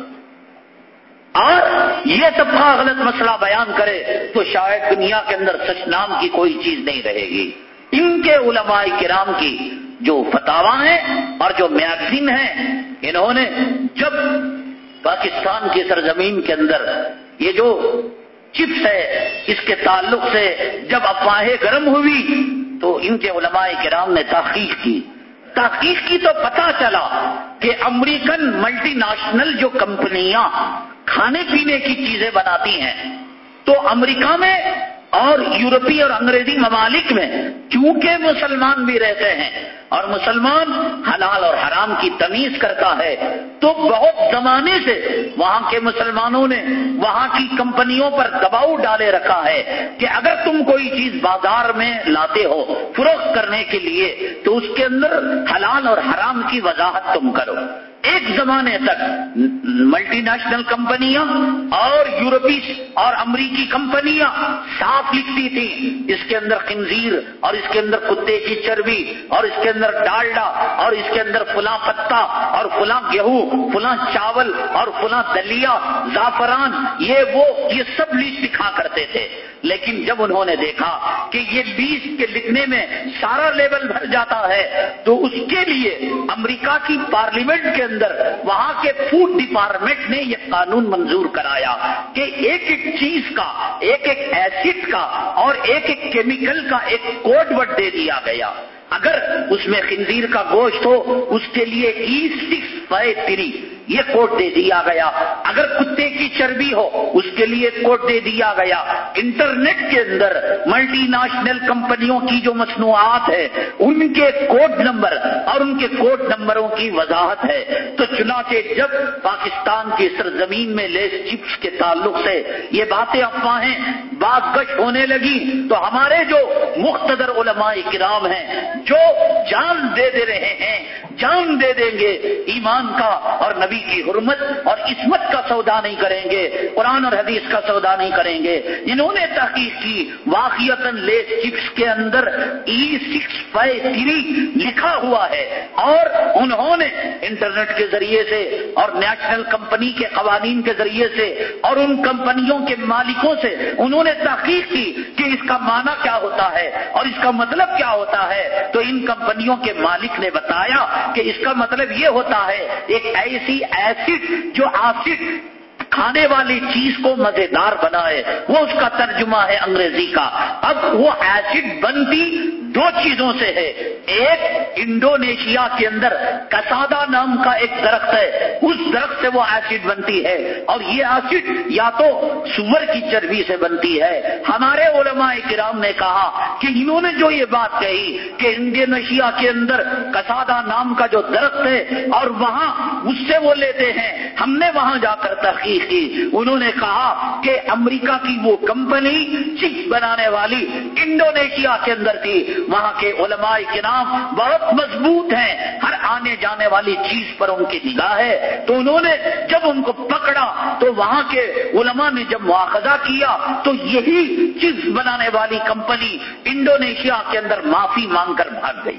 اور یہ طبقہ غلط مسئلہ بیان کرے تو شاید دنیا کے اندر سچ نام کی کوئی چیز نہیں رہے گی۔ ان کے علماء کرام کی جو فتوا ہیں اور جو میگزین ہیں، انہوں نے جب پاکستان کی سرزمین کے اندر یہ جو چپس ہے، اس کے تعلق سے جب افواہیں گرم ہوئی تو ان کے علماء کرام نے تحقیق کی۔ تحقیق کی تو پتا چلا کہ امریکن ملٹی نیشنل جو کمپنیاں کھانے پینے کی چیزیں بناتی ہیں، تو امریکہ میں اور یورپی اور انگریزی ممالک میں چونکہ مسلمان بھی رہتے ہیں اور مسلمان حلال اور حرام کی تمیز کرتا ہے، تو بہت زمانے سے وہاں کے مسلمانوں نے وہاں کی کمپنیوں پر دباؤ ڈالے رکھا ہے کہ اگر تم کوئی چیز بازار میں لاتے ہو فروخت کرنے کے لیے، تو اس کے اندر حلال اور حرام کی وضاحت تم کرو۔ ایک زمانے تک ملٹی نیشنل کمپنیاں اور یورپی اور امریکی کمپنیاں صاف لکھتی تھیں۔ اس کے اندر خنزیر اور اس کے اندر کتے کی چربی اور اس کے اندر ڈالڈا اور اس کے اندر فلاں پتا اور فلاں گیہوں، فلاں چاول اور فلاں دلیا، زعفران، یہ وہ، یہ سب لیس دکھا کرتے تھے۔ لیکن جب انہوں نے دیکھا کہ یہ بیس کے لکھنے میں سارا لیول بھر جاتا ہے، تو اس کے لیے امریکہ کی پارلیمنٹ کے اندر وہاں کے فوڈ ڈپارٹمنٹ نے یہ قانون منظور کرایا کہ ایک ایک چیز کا، ایک ایک ایسڈ کا اور ایک ایک کیمیکل کا ایک کوڈ ورڈ دے دیا گیا۔ اگر اس میں خنزیر کا گوشت ہو، اس کے لیے ای سکس فائیو تھری یہ کوٹ دے دیا گیا۔ اگر کتے کی چربی ہو، اس کے لیے کوٹ دے دیا گیا۔ انٹرنیٹ کے اندر ملٹی نیشنل کمپنیوں کی جو مصنوعات ہے ان کے کوڈ نمبر اور ان کے کوڈ نمبروں کی وضاحت ہے۔ تو چنانچہ جب پاکستان کی سرزمین میں لیس چپس کے تعلق سے یہ باتیں افواہیں بات گش ہونے لگی۔ تو ہمارے جو مختدر علماء کرام ہیں، جو جان دے دے رہے ہیں، جان دے دیں گے ایمان کا اور نبی کی حرمت اور عصمت کا سودا نہیں کریں گے، قرآن اور حدیث کا سودا نہیں کریں گے۔ انہوں نے تحقیق کی واقعات لیس چپس کے اندر ای سکس فائیو تھری لکھا ہوا ہے۔ اور انہوں نے انٹرنیٹ کے ذریعے سے اور نیشنل کمپنی کے قوانین کے ذریعے سے اور ان کمپنیوں کے مالکوں سے انہوں نے تحقیق کی کہ اس کا معنی کیا ہوتا ہے اور اس کا مطلب کیا ہوتا ہے۔ تو ان کمپنیوں کے مالک نے بتایا کہ اس کا مطلب یہ ہوتا ہے، ایک ایسی ایسڈ جو آسڈ کھانے والی چیز کو مزیدار بنائے۔ وہ اس کا ترجمہ ہے انگریزی کا۔ اب وہ ایسڈ بنتی دو چیزوں سے ہے۔ ایک انڈونیشیا کے اندر کسادہ نام کا ایک درخت ہے۔ اس درخت سے وہ ایسڈ بنتی ہے۔ اور یہ ایسڈ یا تو سور کی چربی سے بنتی ہے۔ ہمارے علماء کرام نے کہا کہ انہوں نے جو یہ بات کہی کہ انڈونیشیا کے اندر کسادہ نام کا جو درخت ہے اور وہاں اس سے وہ لیتے ہیں۔ ہم نے وہاں جا کر تحقیق کی، انہوں نے کہا کہ امریکہ کی وہ کمپنی چپس بنانے والی انڈونیشیا کے اندر تھی۔ وہاں کے علماء کے نام بہت مضبوط ہیں۔ ہر آنے جانے والی چیز پر ان کی نگاہ ہے۔ تو انہوں نے جب ان کو پکڑا، تو وہاں کے علماء نے جب مواخذہ کیا، تو یہی چیز بنانے والی کمپنی انڈونیشیا کے اندر معافی مانگ کر بھاگ گئی۔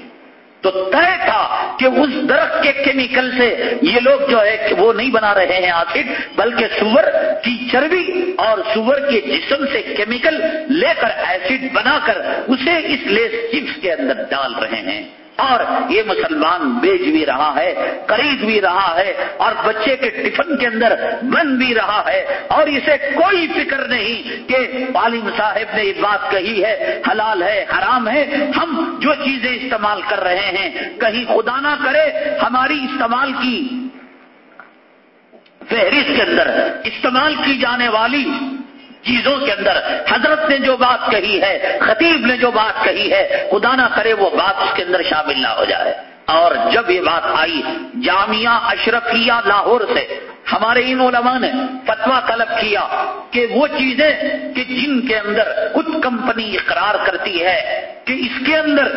تو طے تھا کہ اس درخت کے کیمیکل سے یہ لوگ جو ہے وہ نہیں بنا رہے ہیں آسڈ بلکہ سور کی چربی اور سور کے جسم سے کیمیکل لے کر ایسڈ بنا کر اسے اس لیس چپس کے اندر ڈال رہے ہیں۔ اور یہ مسلمان بیچ بھی رہا ہے خرید بھی رہا ہے، اور بچے کے ٹفن کے اندر بن بھی رہا ہے، اور اسے کوئی فکر نہیں کہ عالم صاحب نے یہ بات کہی ہے، حلال ہے، حرام ہے، ہم جو چیزیں استعمال کر رہے ہیں، کہیں خدا نہ کرے ہماری استعمال کی فہرست کے اندر استعمال کی جانے والی چیزوں کے اندر۔ حضرت نے جو بات کہی ہے، خطیب نے جو بات کہی ہے، خدا نہ کرے وہ بات اس کے اندر شامل نہ ہو جائے۔ اور جب یہ بات آئی جامعہ اشرفیہ لاہور سے، ہمارے ان علماء نے فتوا طلب کیا کہ وہ چیزیں کہ جن کے اندر خود کمپنی اقرار کرتی ہے کہ اس کے اندر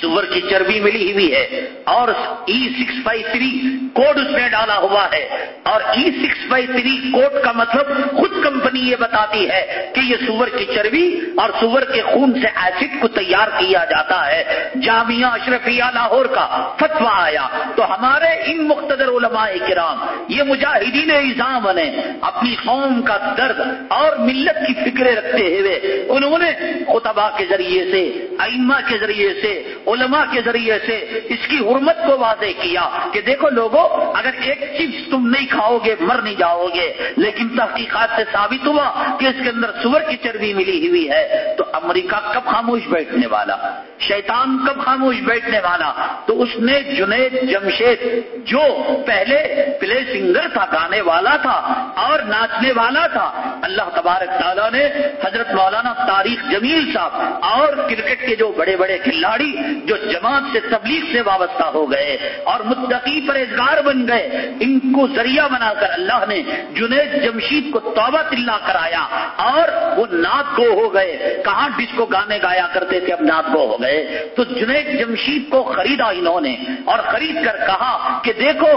سور کی چربی ملی ہوئی ہے اور E six five three code اس میں ڈالا ہوا ہے اور E six five three code کا مطلب خود کمپنی یہ بتاتی ہے کہ یہ سور کی چربی اور سور کے خون سے ایسڈ کو تیار کیا جاتا ہے۔ جامعہ اشرفیہ لاہور کا فتوا آیا۔ تو ہمارے ان مقتدر علماء کرام، یہ مجاہدین نظام نے اپنی قوم کا درد اور ملت کی فکریں رکھتے ہوئے انہوں نے خطبہ کے ذریعے سے، ائمہ کے ذریعے سے علماء کے ذریعے سے اس کی حرمت کو واضح کیا کہ دیکھو لوگوں، اگر ایک چیز تم نہیں کھاؤ گے، مر نہیں جاؤ گے، لیکن تحقیقات سے ثابت ہوا کہ اس کے اندر سور کی چربی ملی ہوئی ہے، تو امریکہ کب خاموش بیٹھنے والا؟ شیطان کب خاموش بیٹھنے والا؟ تو اس نے جنید جمشید، جو پہلے پلے سنگر تھا، گانے والا تھا اور ناچنے والا تھا، اللہ تبارک تعالیٰ نے حضرت مولانا تاریخ جمیل صاحب اور کرکٹ کے جو بڑے بڑے کھلاڑی جو جماعت سے تبلیغ سے وابستہ ہو گئے اور متقی پرہزگار بن گئے، ان کو ذریعہ بنا کر اللہ نے جنید جمشید کو توبہ تلّہ کرایا اور وہ نعت گو ہو گئے۔ کہاں ڈسکو گانے گایا کرتے تھے اب نعت گو ہو گئے؟ تو جنید جمشید کو خریدا انہوں نے اور خرید کر کہا کہ دیکھو،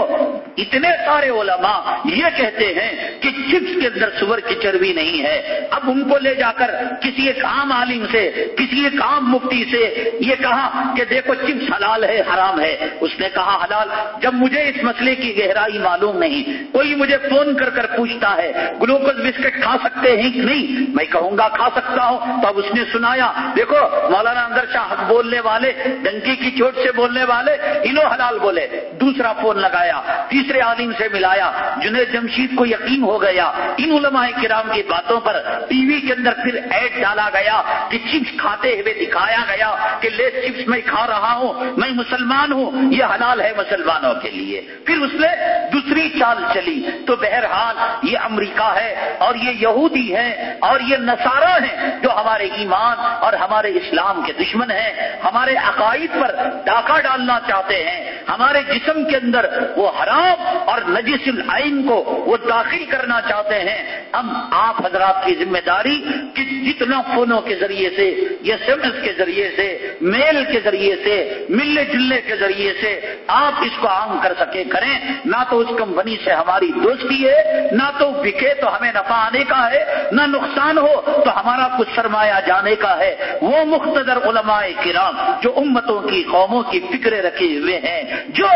اتنے سارے علماء یہ کہتے ہیں کہ چپس کے اندر سور کی چربی نہیں ہے۔ اب ان کو لے جا کر کسی ایک عام عالم سے، کسی ایک عام مفتی سے یہ کہا کہ دیکھو چپس حلال ہے، حرام ہے۔ اس نے کہا، حلال، جب مجھے اس مسئلے کی گہرائی معلوم نہیں، کوئی مجھے فون کر کر پوچھتا ہے، گلوکوز بسکٹ کھا سکتے ہیں کہ نہیں؟ میں کہوں گا، کھا سکتا ہوں۔ تو اب اس نے سنایا، دیکھو، مولانا اندر شاہ بولنے والے ڈنکی کی چوٹ سے بولنے والے، انہوں حلال بولے۔ دوسرا فون لگایا، تیسرے عالم سے ملایا۔ جنید جمشید کو یقین ہو گیا۔ ان علماء کرام کی باتوں پر ٹی وی کے اندر پھر ایڈ ڈالا گیا کہ چپس کھاتے ہوئے دکھایا گیا کہ لے چپس میں کھا رہا ہوں، میں مسلمان ہوں، یہ حلال ہے مسلمانوں کے لیے۔ پھر اس نے دوسری چال چلی۔ تو بہرحال یہ امریکہ ہے اور یہ یہودی ہے اور یہ نصارہ ہیں جو ہمارے ایمان اور ہمارے اسلام کے دشمن ہیں۔ ہمارے عقائد پر ڈاکہ ڈالنا چاہتے ہیں۔ ہمارے جسم کے اندر وہ حرام اور نجس العین کو وہ داخل کرنا چاہتے ہیں۔ ہم آپ حضرات کی ذمہ داری کہ جتنا فونوں کے ذریعے سے یا سمس کے ذریعے سے، میل کے ذریعے سے ملنے جلنے کے ذریعے سے آپ اس کو عام کر سکے کریں۔ نہ تو اس کمپنی سے ہماری دوستی ہے، نہ تو بکے تو ہمیں نفع آنے کا ہے، نہ نقصان ہو تو ہمارا کچھ سرمایہ جانے کا ہے۔ وہ مختصر علماء کرام جو امتوں کی قوموں کی فکرے رکھے ہوئے ہیں، جو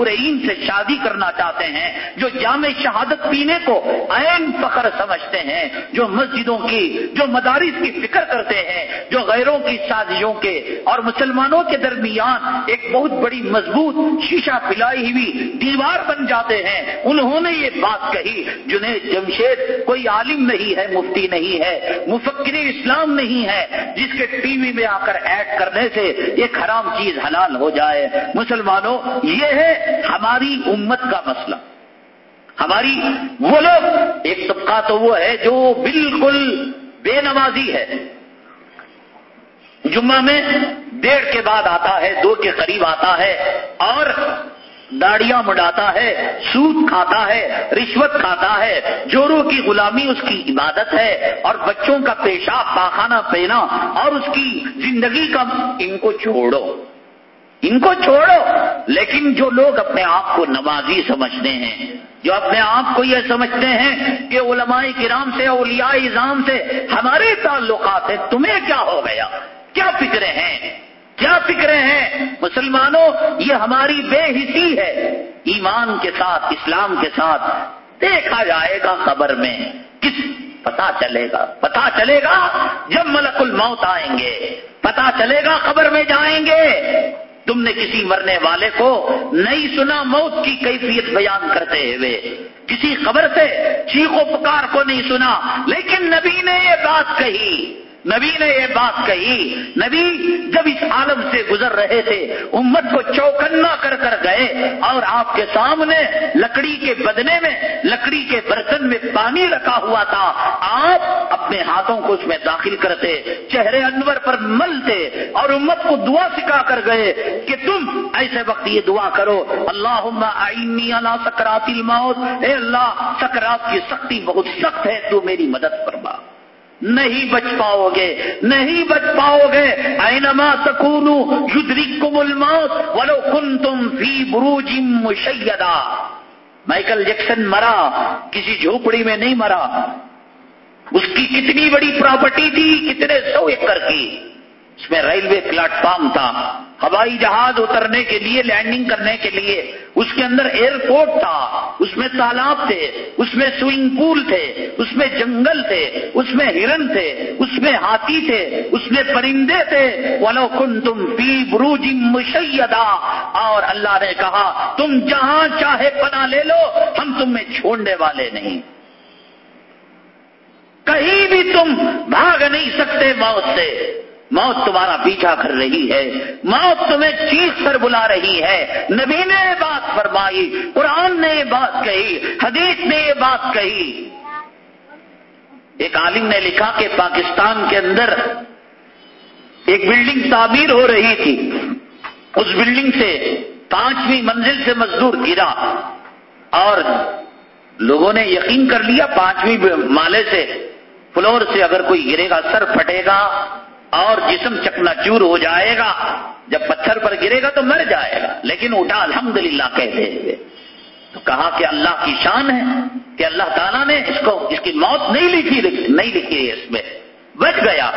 ہرعین سے شادی کرنا چاہتے ہیں، جو جامع شہادت پینے کو عین فخر سمجھتے ہیں، جو مسجدوں کی، جو مدارس کی فکر کرتے ہیں جو غیروں کی سازشوں کے اور مسلمانوں کے درمیان ایک بہت بڑی مضبوط شیشہ پلائی ہوئی دیوار بن جاتے ہیں۔ انہوں نے یہ بات کہی، جنہیں جمشید کوئی عالم نہیں ہے، مفتی نہیں ہے مفکر اسلام نہیں ہے، جس کے ٹی وی میں آ کر ایڈ کرنے سے ایک حرام چیز حلال ہو جائے۔ مسلمانوں، یہ ہے ہماری امت کا مسئلہ۔ ہماری وہ لوگ، ایک طبقہ تو وہ ہے جو بالکل بے نمازی ہے۔ جمعہ میں ڈیڑھ کے بعد آتا ہے، دو کے قریب آتا ہے اور داڑیاں مڈاتا ہے، سود کھاتا ہے، رشوت کھاتا ہے، جوروں کی غلامی اس کی عبادت ہے اور بچوں کا پیشاب، پاخانہ پینا اور اس کی زندگی کا ان کو چھوڑو۔ ان کو چھوڑو۔ لیکن جو لوگ اپنے آپ کو نمازی سمجھتے ہیں، جو اپنے آپ کو یہ سمجھتے ہیں کہ علماء کرام سے، اولیاء اظام سے ہمارے تعلقات ہیں، تمہیں کیا ہو گیا؟ کیا فکریں ہیں؟ کیا فکریں ہیں؟ مسلمانوں، یہ ہماری بے حسی ہے۔ ایمان کے ساتھ، اسلام کے ساتھ دیکھا جائے گا خبر میں۔ کس پتا چلے گا۔ پتا چلے گا جب ملک الموت آئیں گے۔ پتا چلے گا خبر میں جائیں گے۔ تم نے کسی مرنے والے کو نہیں سنا موت کی کیفیت بیان کرتے ہوئے۔ کسی خبر سے چیخو پکار کو نہیں سنا۔ لیکن نبی نے یہ بات کہی۔ نبی نے یہ بات کہی، نبی جب اس عالم سے گزر رہے تھے، امت کو چوکنا کر کر گئے اور آپ کے سامنے لکڑی کے بدنے میں، لکڑی کے برتن میں پانی رکھا ہوا تھا، آپ اپنے ہاتھوں کو اس میں داخل کرتے، چہرے انور پر ملتے اور امت کو دعا سکھا کر گئے کہ تم ایسے وقت یہ دعا کرو اللہ آئینی اللہ سکرات الموت، اے اللہ، سکرات کی سختی بہت سخت ہے، تو میری مدد فرما۔ نہیں بچ پاؤ گے، نہیں بچ پاؤ گے۔ اینما سکون یدرککم الموت ولو کنتم فی بروج مشیدہ۔ مائیکل جیکسن مرا، کسی جھوپڑی میں نہیں مرا۔ اس کی کتنی بڑی پراپرٹی تھی، کتنے سو ایکڑ کی۔ اس میں ریلوے پلیٹ فارم تھا۔ ہوائی جہاز اترنے کے لیے، لینڈنگ کرنے کے لیے۔ اس کے اندر ایئرپورٹ تھا۔ اس میں تالاب تھے۔ اس میں سوئنگ پول تھے۔ اس میں جنگل تھے۔ اس میں ہرن تھے۔ اس میں ہاتھی تھے۔ اس میں پرندے تھے۔ ولو کن تم پی بروج مشیدہ اور اللہ نے کہا، تم جہاں چاہے پنا لے لو، ہم تمہیں چھوڑنے والے نہیں۔ کہیں بھی تم بھاگ نہیں سکتے موت سے۔ موت تمہارا پیچھا کر رہی ہے۔ موت تمہیں چیخ کر بلا رہی ہے۔ نبی نے یہ بات فرمائی، قرآن نے یہ بات کہی، حدیث نے یہ بات کہی۔ ایک عالم نے لکھا کہ پاکستان کے اندر ایک بلڈنگ تعمیر ہو رہی تھی۔ اس بلڈنگ سے پانچویں منزل سے مزدور گرا۔ اور لوگوں نے یقین کر لیا پانچویں مالے سے، فلور سے اگر کوئی گرے گا، سر پھٹے گا۔ اور جسم چکنا چور ہو جائے گا، جب پتھر پر گرے گا تو مر جائے گا۔ لیکن اٹھا الحمدللہ کہتے ہوئے تو کہا کہ اللہ کی شان ہے کہ اللہ تعالیٰ نے اس کو، اس کی موت نہیں لکھی نہیں لکھی ہے اس میں۔ بچ گیا۔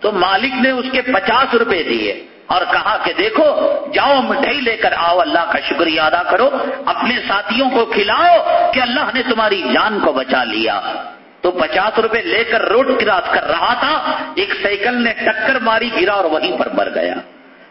تو مالک نے اس کے پچاس روپے دیے اور کہا کہ دیکھو، جاؤ مٹھائی لے کر آؤ، اللہ کا شکریہ ادا کرو۔ اپنے ساتھیوں کو کھلاؤ کہ اللہ نے تمہاری جان کو بچا لیا۔ تو پچاس روپے لے کر روڈ کراس کر رہا تھا، ایک سائیکل نے ٹکر ماری، گرا اور وہیں پر مر گیا۔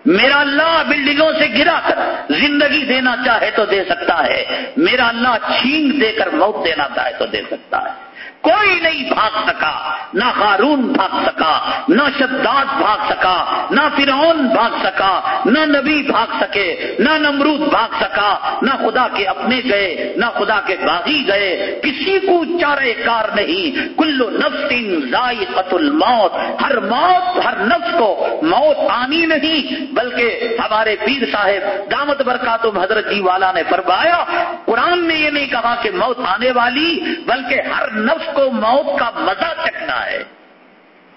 میرا اللہ بلڈنگوں سے گرا کر زندگی دینا چاہے تو دے سکتا ہے، میرا اللہ چھینگ دے کر موت دینا چاہے تو دے سکتا ہے۔ کوئی نہیں بھاگ سکا، نہ قارون بھاگ سکا، نہ شداد بھاگ سکا، نہ فرعون بھاگ سکا، نہ نبی بھاگ سکے، نہ نمرود بھاگ سکا، نہ خدا کے اپنے گئے، نہ خدا کے باغی گئے، کسی کو چارے کار نہیں۔ کلو نفس ذائقت الموت، ہر موت، ہر نفس کو موت آنی نہیں، بلکہ ہمارے پیر صاحب، دامت برکاتم حضرت جی والا نے فرمایا، قرآن نے یہ نہیں کہا کہ موت آنے والی، بلکہ ہر نفس کو موت کا مزہ چکنا ہے۔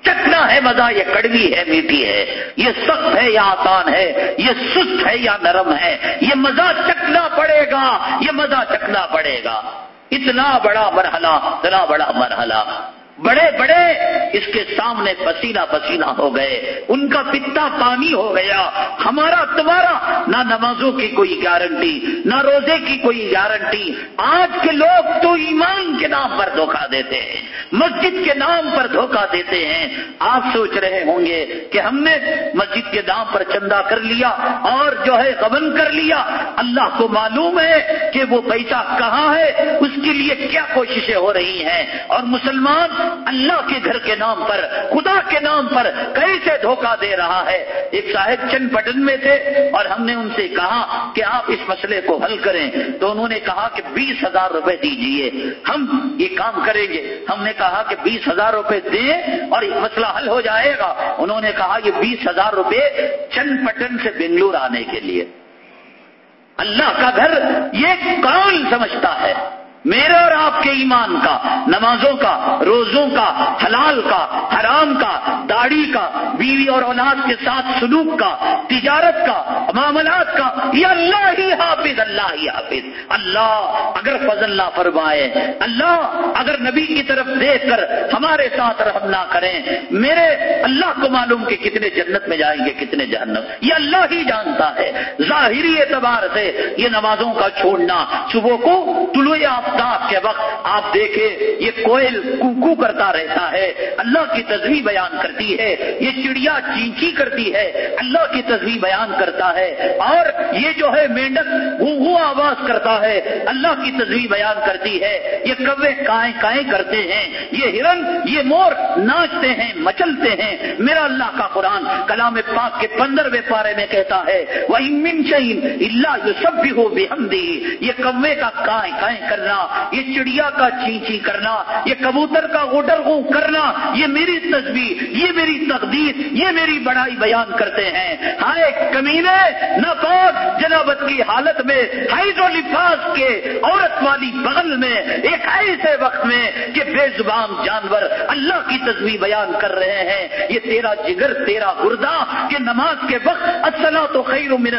چکنا ہے مزہ، یہ کڑوی ہے، میٹھی ہے۔ یہ سخت ہے یا آسان ہے؟ یہ سست ہے یا نرم ہے؟ یہ مزہ چکنا پڑے گا، یہ مزہ چکنا پڑے گا۔ اتنا بڑا مرحلہ، اتنا بڑا مرحلہ۔ بڑے بڑے اس کے سامنے پسینہ پسینہ ہو گئے، ان کا پتا پانی ہو گیا۔ ہمارا تمہارا نہ نمازوں کی کوئی گارنٹی، نہ روزے کی کوئی گارنٹی۔ آج کے لوگ تو ایمان کے نام پر دھوکہ دیتے ہیں، مسجد کے نام پر دھوکہ دیتے ہیں۔ آپ سوچ رہے ہوں گے کہ ہم نے مسجد کے نام پر چندہ کر لیا اور جو ہے غبن کر لیا۔ اللہ کو معلوم ہے کہ وہ پیسہ کہاں ہے، اس کے لیے کیا کوششیں ہو رہی ہیں۔ اور مسلمان اللہ کے گھر کے نام پر، خدا کے نام پر کیسے دھوکہ دے رہا ہے؟ ایک صاحب چند بٹن میں تھے اور ہم نے ان سے کہا کہ آپ اس مسئلے کو حل کریں۔ تو انہوں نے کہا کہ بیس ہزار روپے دیجیے۔ ہم یہ کام کریں گے۔ ہم نے کہا کہ بیس ہزار روپے دیں اور یہ مسئلہ حل ہو جائے گا۔ انہوں نے کہا یہ بیس ہزار روپے چند پٹن سے بنگلور آنے کے لیے۔ اللہ کا گھر یہ کون سمجھتا ہے؟ میرے اور آپ کے ایمان کا، نمازوں کا، روزوں کا، حلال کا، حرام کا، داڑھی کا، بیوی اور اولاد کے ساتھ سلوک کا، تجارت کا، معاملات کا، یہ اللہ ہی حافظ، اللہ ہی حافظ۔ اللہ اگر فضل اللہ فرمائے، اللہ اگر نبی کی طرف دیکھ کر ہمارے ساتھ رحم نہ کریں، میرے اللہ کو معلوم کہ کتنے جنت میں جائیں گے، کتنے جہنم۔ یہ اللہ ہی جانتا ہے۔ ظاہری اعتبار سے یہ نمازوں کا چھوڑنا، صبح کو طلوع آپ صبح کے وقت آپ دیکھیں، یہ کوئل کوکو کرتا رہتا ہے۔ اللہ کی تصویر بیان کرتی ہے۔ یہ چڑیا چینچی کرتی ہے۔ اللہ کی تصویر بیان کرتا ہے۔ اور یہ جو ہے مینڈک وہ آواز کرتا ہے۔ اللہ کی تصویر بیان کرتی ہے۔ یہ کوے کائیں کائیں کرتے ہیں۔ یہ ہرن، یہ مور ناچتے ہیں، مچلتے ہیں۔ میرا اللہ کا قرآن کلام پاک کے پندرہویں پارے میں کہتا ہے وہ امن شہین اللہ جو سب بھی ہو بے ہم یہ کوے کا کائیں کائیں کرنا یہ چڑیا کا چینچی کرنا، یہ کبوتر کا اوڈر کرنا، یہ میری تصویر یہ میری تقدیر، یہ میری بڑائی بیان کرتے ہیں۔ ہائے کمینے نہ پاک جنابت کی حالت میں ہائیڈرو لفاظ کے عورت والی بغل میں، ایک ایسے وقت میں کہ بے زبان جانور اللہ کی تصویر بیان کر رہے ہیں۔ یہ تیرا جگر، تیرا گردا کہ نماز کے وقت اصلا تو خیر من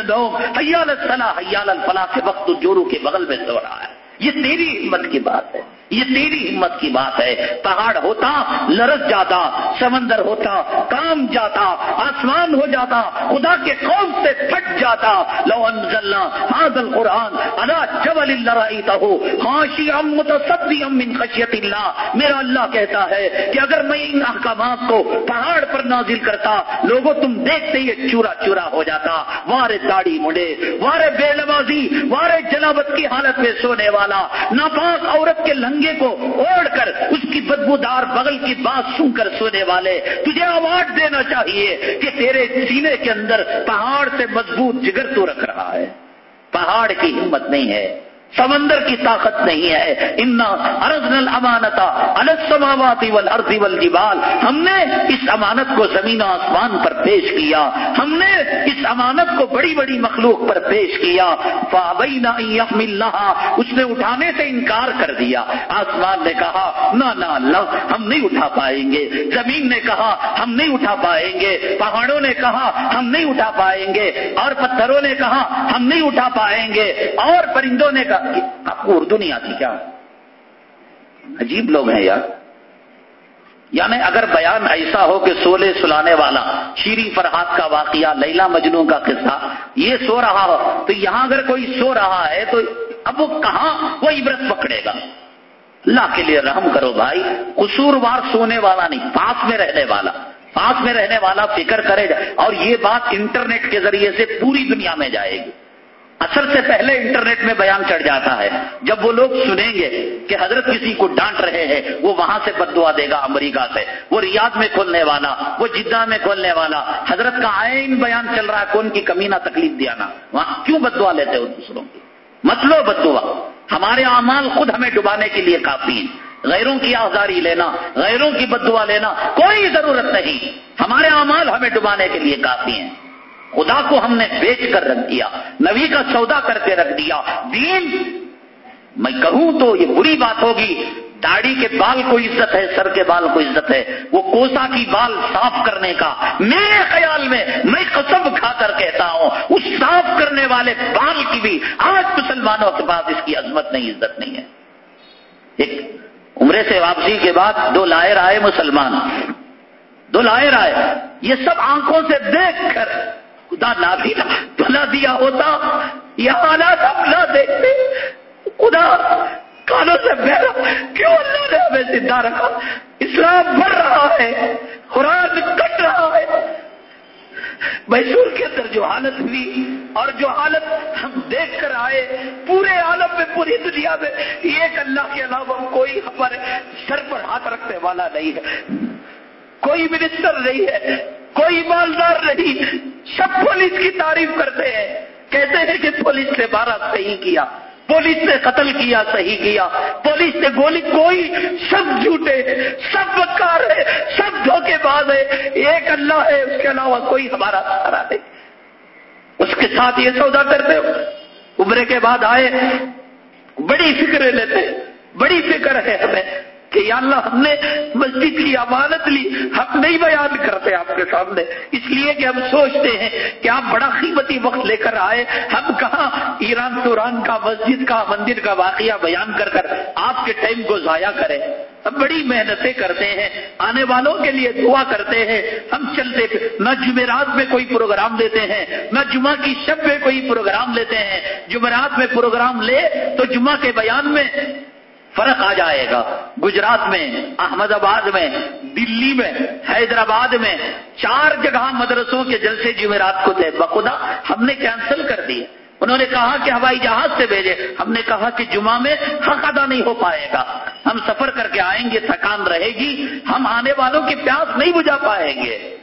حیال الصلاح حیال الفلاح کے وقت تو جورو کے بغل میں سو رہا ہے۔ یہ تیری ہمت کی بات ہے۔ یہ تیری ہمت کی بات ہے۔ پہاڑ ہوتا لرس جاتا، سمندر ہوتا، کام جاتا، آسمان ہو جاتا، خدا کے قوم سے پھٹ جاتا۔ لو انزلنا هذا القرآن على جبل لرأيته خاشعا متصدعا من خشیت اللہ۔ میرا اللہ کہتا ہے کہ اگر میں ان احکامات کو پہاڑ پر نازل کرتا، لوگوں تم دیکھتے یہ چورا چورا ہو جاتا۔ وارے داڑھی مڑے وارے بے نمازی وارے جنابت کی حالت میں سونے والا۔ ناپاک عورت کے لنگ کو اوڑھ کر اس کی بدبودار بغل کی بات سن کر سونے والے، تجھے اوارڈ دینا چاہیے کہ تیرے سینے کے اندر پہاڑ سے مضبوط جگر تو رکھ رہا ہے۔ پہاڑ کی ہمت نہیں ہے۔ سمندر کی طاقت نہیں ہے۔ انا ارض امانتا السماواتی والارض والجبال۔ ہم نے اس امانت کو زمین و آسمان پر پیش کیا۔ ہم نے اس امانت کو بڑی بڑی مخلوق پر پیش کیا۔ فابینا اللہ اس نے اٹھانے سے انکار کر دیا۔ آسمان نے کہا، نہ نہ، اللہ، ہم نہیں اٹھا پائیں گے۔ زمین نے کہا، ہم نہیں اٹھا پائیں گے۔ پہاڑوں نے کہا، ہم نہیں اٹھا پائیں گے۔ اور پتھروں نے کہا، ہم نہیں اٹھا پائیں گے۔ اور پرندوں نے کہا آپ کو اردو نہیں آتی کیا؟ عجیب لوگ ہیں یار۔ یعنی اگر بیان ایسا ہو کہ سولے سلانے والا، شیری فرحات کا واقعہ لیلا مجنو کا قصہ، یہ سو رہا ہو، تو یہاں اگر کوئی سو رہا ہے تو اب وہ کہاں وہ عبرت پکڑے گا؟ اللہ کے لیے رحم کرو بھائی۔ قصوروار سونے والا نہیں، پاس میں رہنے والا۔ پاس میں رہنے والا فکر کرے گا اور یہ بات انٹرنیٹ کے ذریعے سے پوری دنیا میں جائے گی۔ اثر سے پہلے انٹرنیٹ میں بیان چڑھ جاتا ہے۔ جب وہ لوگ سنیں گے کہ حضرت کسی کو ڈانٹ رہے ہیں، وہ وہاں سے بدوا دے گا امریکہ سے۔ وہ ریاض میں کھولنے والا، وہ جدہ میں کھولنے والا۔ حضرت کا آئین بیان چل رہا ہے کون کی کمی نہ تکلیف دیا نا وہاں کیوں بدوا لیتے ہو دوسروں کی؟ مت لو بدوا ہمارے اعمال خود ہمیں ڈبانے کے لیے کافی ہیں۔ غیروں کی آزاری لینا، غیروں کی بدوا لینا کوئی ضرورت نہیں۔ ہمارے اعمال ہمیں ڈبانے کے لیے کافی ہیں۔ خدا کو ہم نے بیچ کر رکھ دیا، نبی کا سودا کر کے رکھ دیا۔ دین، میں کہوں تو یہ بری بات ہوگی۔ داڑھی کے بال کو عزت ہے، سر کے بال کو عزت ہے۔ وہ کوسا کی بال صاف کرنے کا، میرے خیال میں میں قسم کھا کر کہتا ہوں، اس صاف کرنے والے بال کی بھی آج مسلمانوں کے پاس اس کی عظمت نہیں، عزت نہیں ہے۔ ایک عمرے سے واپسی کے بعد دو لائر آئے مسلمان۔ دو لائر آئے۔ یہ سب آنکھوں سے دیکھ کر خدا نہ بھی بھلا دیا ہوتا یہ حالات ہم نہ دیکھتے خدا، کانوں سے بہرا، کیوں اللہ نے ہمیں زندہ رکھا؟ اسلام بڑھ رہا ہے، قرآن کٹ رہا ہے۔ میسور کے اندر جو حالت ہوئی اور جو حالت ہم دیکھ کر آئے، پورے عالم میں، پوری دنیا میں ایک اللہ کے علاوہ کوئی ہمارے سر پر ہاتھ رکھنے والا نہیں ہے۔ کوئی منسٹر نہیں ہے۔ کوئی مالدار نہیں۔ سب پولیس کی تعریف کرتے ہیں۔ کہتے ہیں کہ پولیس نے بارہ صحیح کیا، پولیس نے قتل کیا صحیح کیا۔ پولیس نے گولی کوئی، سب جھوٹے، سب بکار ہے، سب دھوکے باز ہے۔ ایک اللہ ہے، اس کے علاوہ کوئی ہمارا سہارا نہیں۔ اس کے ساتھ یہ سودا کرتے ہو۔ عمرے کے بعد آئے۔ بڑی فکریں لیتے بڑی فکر ہے ہمیں۔ کہ یا اللہ ہم نے مسجد کی امانت لی ہم نہیں بیان کرتے آپ کے سامنے۔ اس لیے کہ ہم سوچتے ہیں کہ آپ بڑا قیمتی وقت لے کر آئے، ہم کہاں ایران توران کا، مسجد کا، مندر کا واقعہ بیان کر کر آپ کے ٹائم کو ضائع کریں۔ ہم بڑی محنتیں کرتے ہیں، آنے والوں کے لیے دعا کرتے ہیں۔ ہم چلتے نہ جمعرات میں کوئی پروگرام دیتے ہیں، نہ جمعہ کی شب میں کوئی پروگرام لیتے ہیں۔ جمعرات میں پروگرام لے تو جمعہ کے بیان میں فرق آ جائے گا۔ گجرات میں، احمد آباد میں، دلی میں، حیدرآباد میں چار جگہ مدرسوں کے جلسے جمعرات کو تھے بخدا ہم نے کینسل کر دیے۔ انہوں نے کہا کہ ہوائی جہاز سے بھیجے۔ ہم نے کہا کہ جمعہ میں حق ادا نہیں ہو پائے گا۔ ہم سفر کر کے آئیں گے، تھکان رہے گی۔ ہم آنے والوں کی پیاس نہیں بجھا پائیں گے۔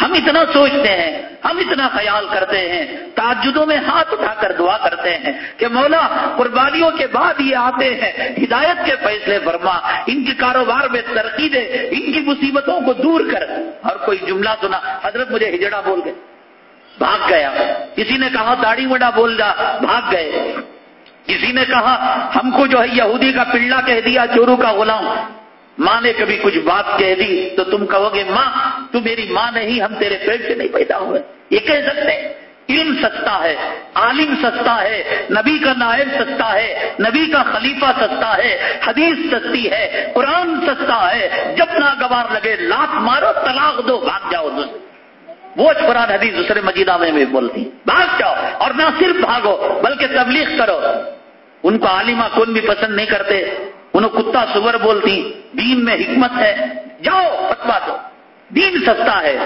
ہم اتنا سوچتے ہیں، ہم اتنا خیال کرتے ہیں تعجدوں میں ہاتھ اٹھا کر دعا کرتے ہیں کہ مولا قربانیوں کے بعد یہ آتے ہیں، ہدایت کے فیصلے فرما، ان کے کاروبار میں ترقی دے، ان کی مصیبتوں کو دور کر۔ اور کوئی جملہ سنا، حضرت مجھے ہجڑا بول گئے، بھاگ گیا۔ کسی نے کہا، داڑھی وڈا بول جا، بھاگ گئے۔ کسی نے کہا، ہم کو جو ہے یہودی کا پلڑا کہہ دیا، چورو کا غلام۔ ماں نے کبھی کچھ بات کہہ دی تو تم کہو گے، ماں، تو میری ماں نہیں ہم تیرے پیٹ سے نہیں پیدا ہوئے. یہ کہہ سکتے علم سستا ہے، عالم سستا ہے، نبی کا نائب سستا ہے، نبی کا خلیفہ سستا ہے، حدیث سستی ہے، قرآن سستا ہے۔ جب نہ گوار لگے لاکھ مارو، طلاق دو، بھاگ جاؤ دوسرے وہ قرآن حدیث دوسرے مجیدہ میں بھی بولتی بھاگ جاؤ اور نہ صرف بھاگو، بلکہ تبلیغ کرو۔ ان کو عالمہ کون بھی پسند نہیں کرتے انہوں کتا سور بولتی دین میں حکمت ہے جاؤ فتوا دو۔ دین سستا ہے۔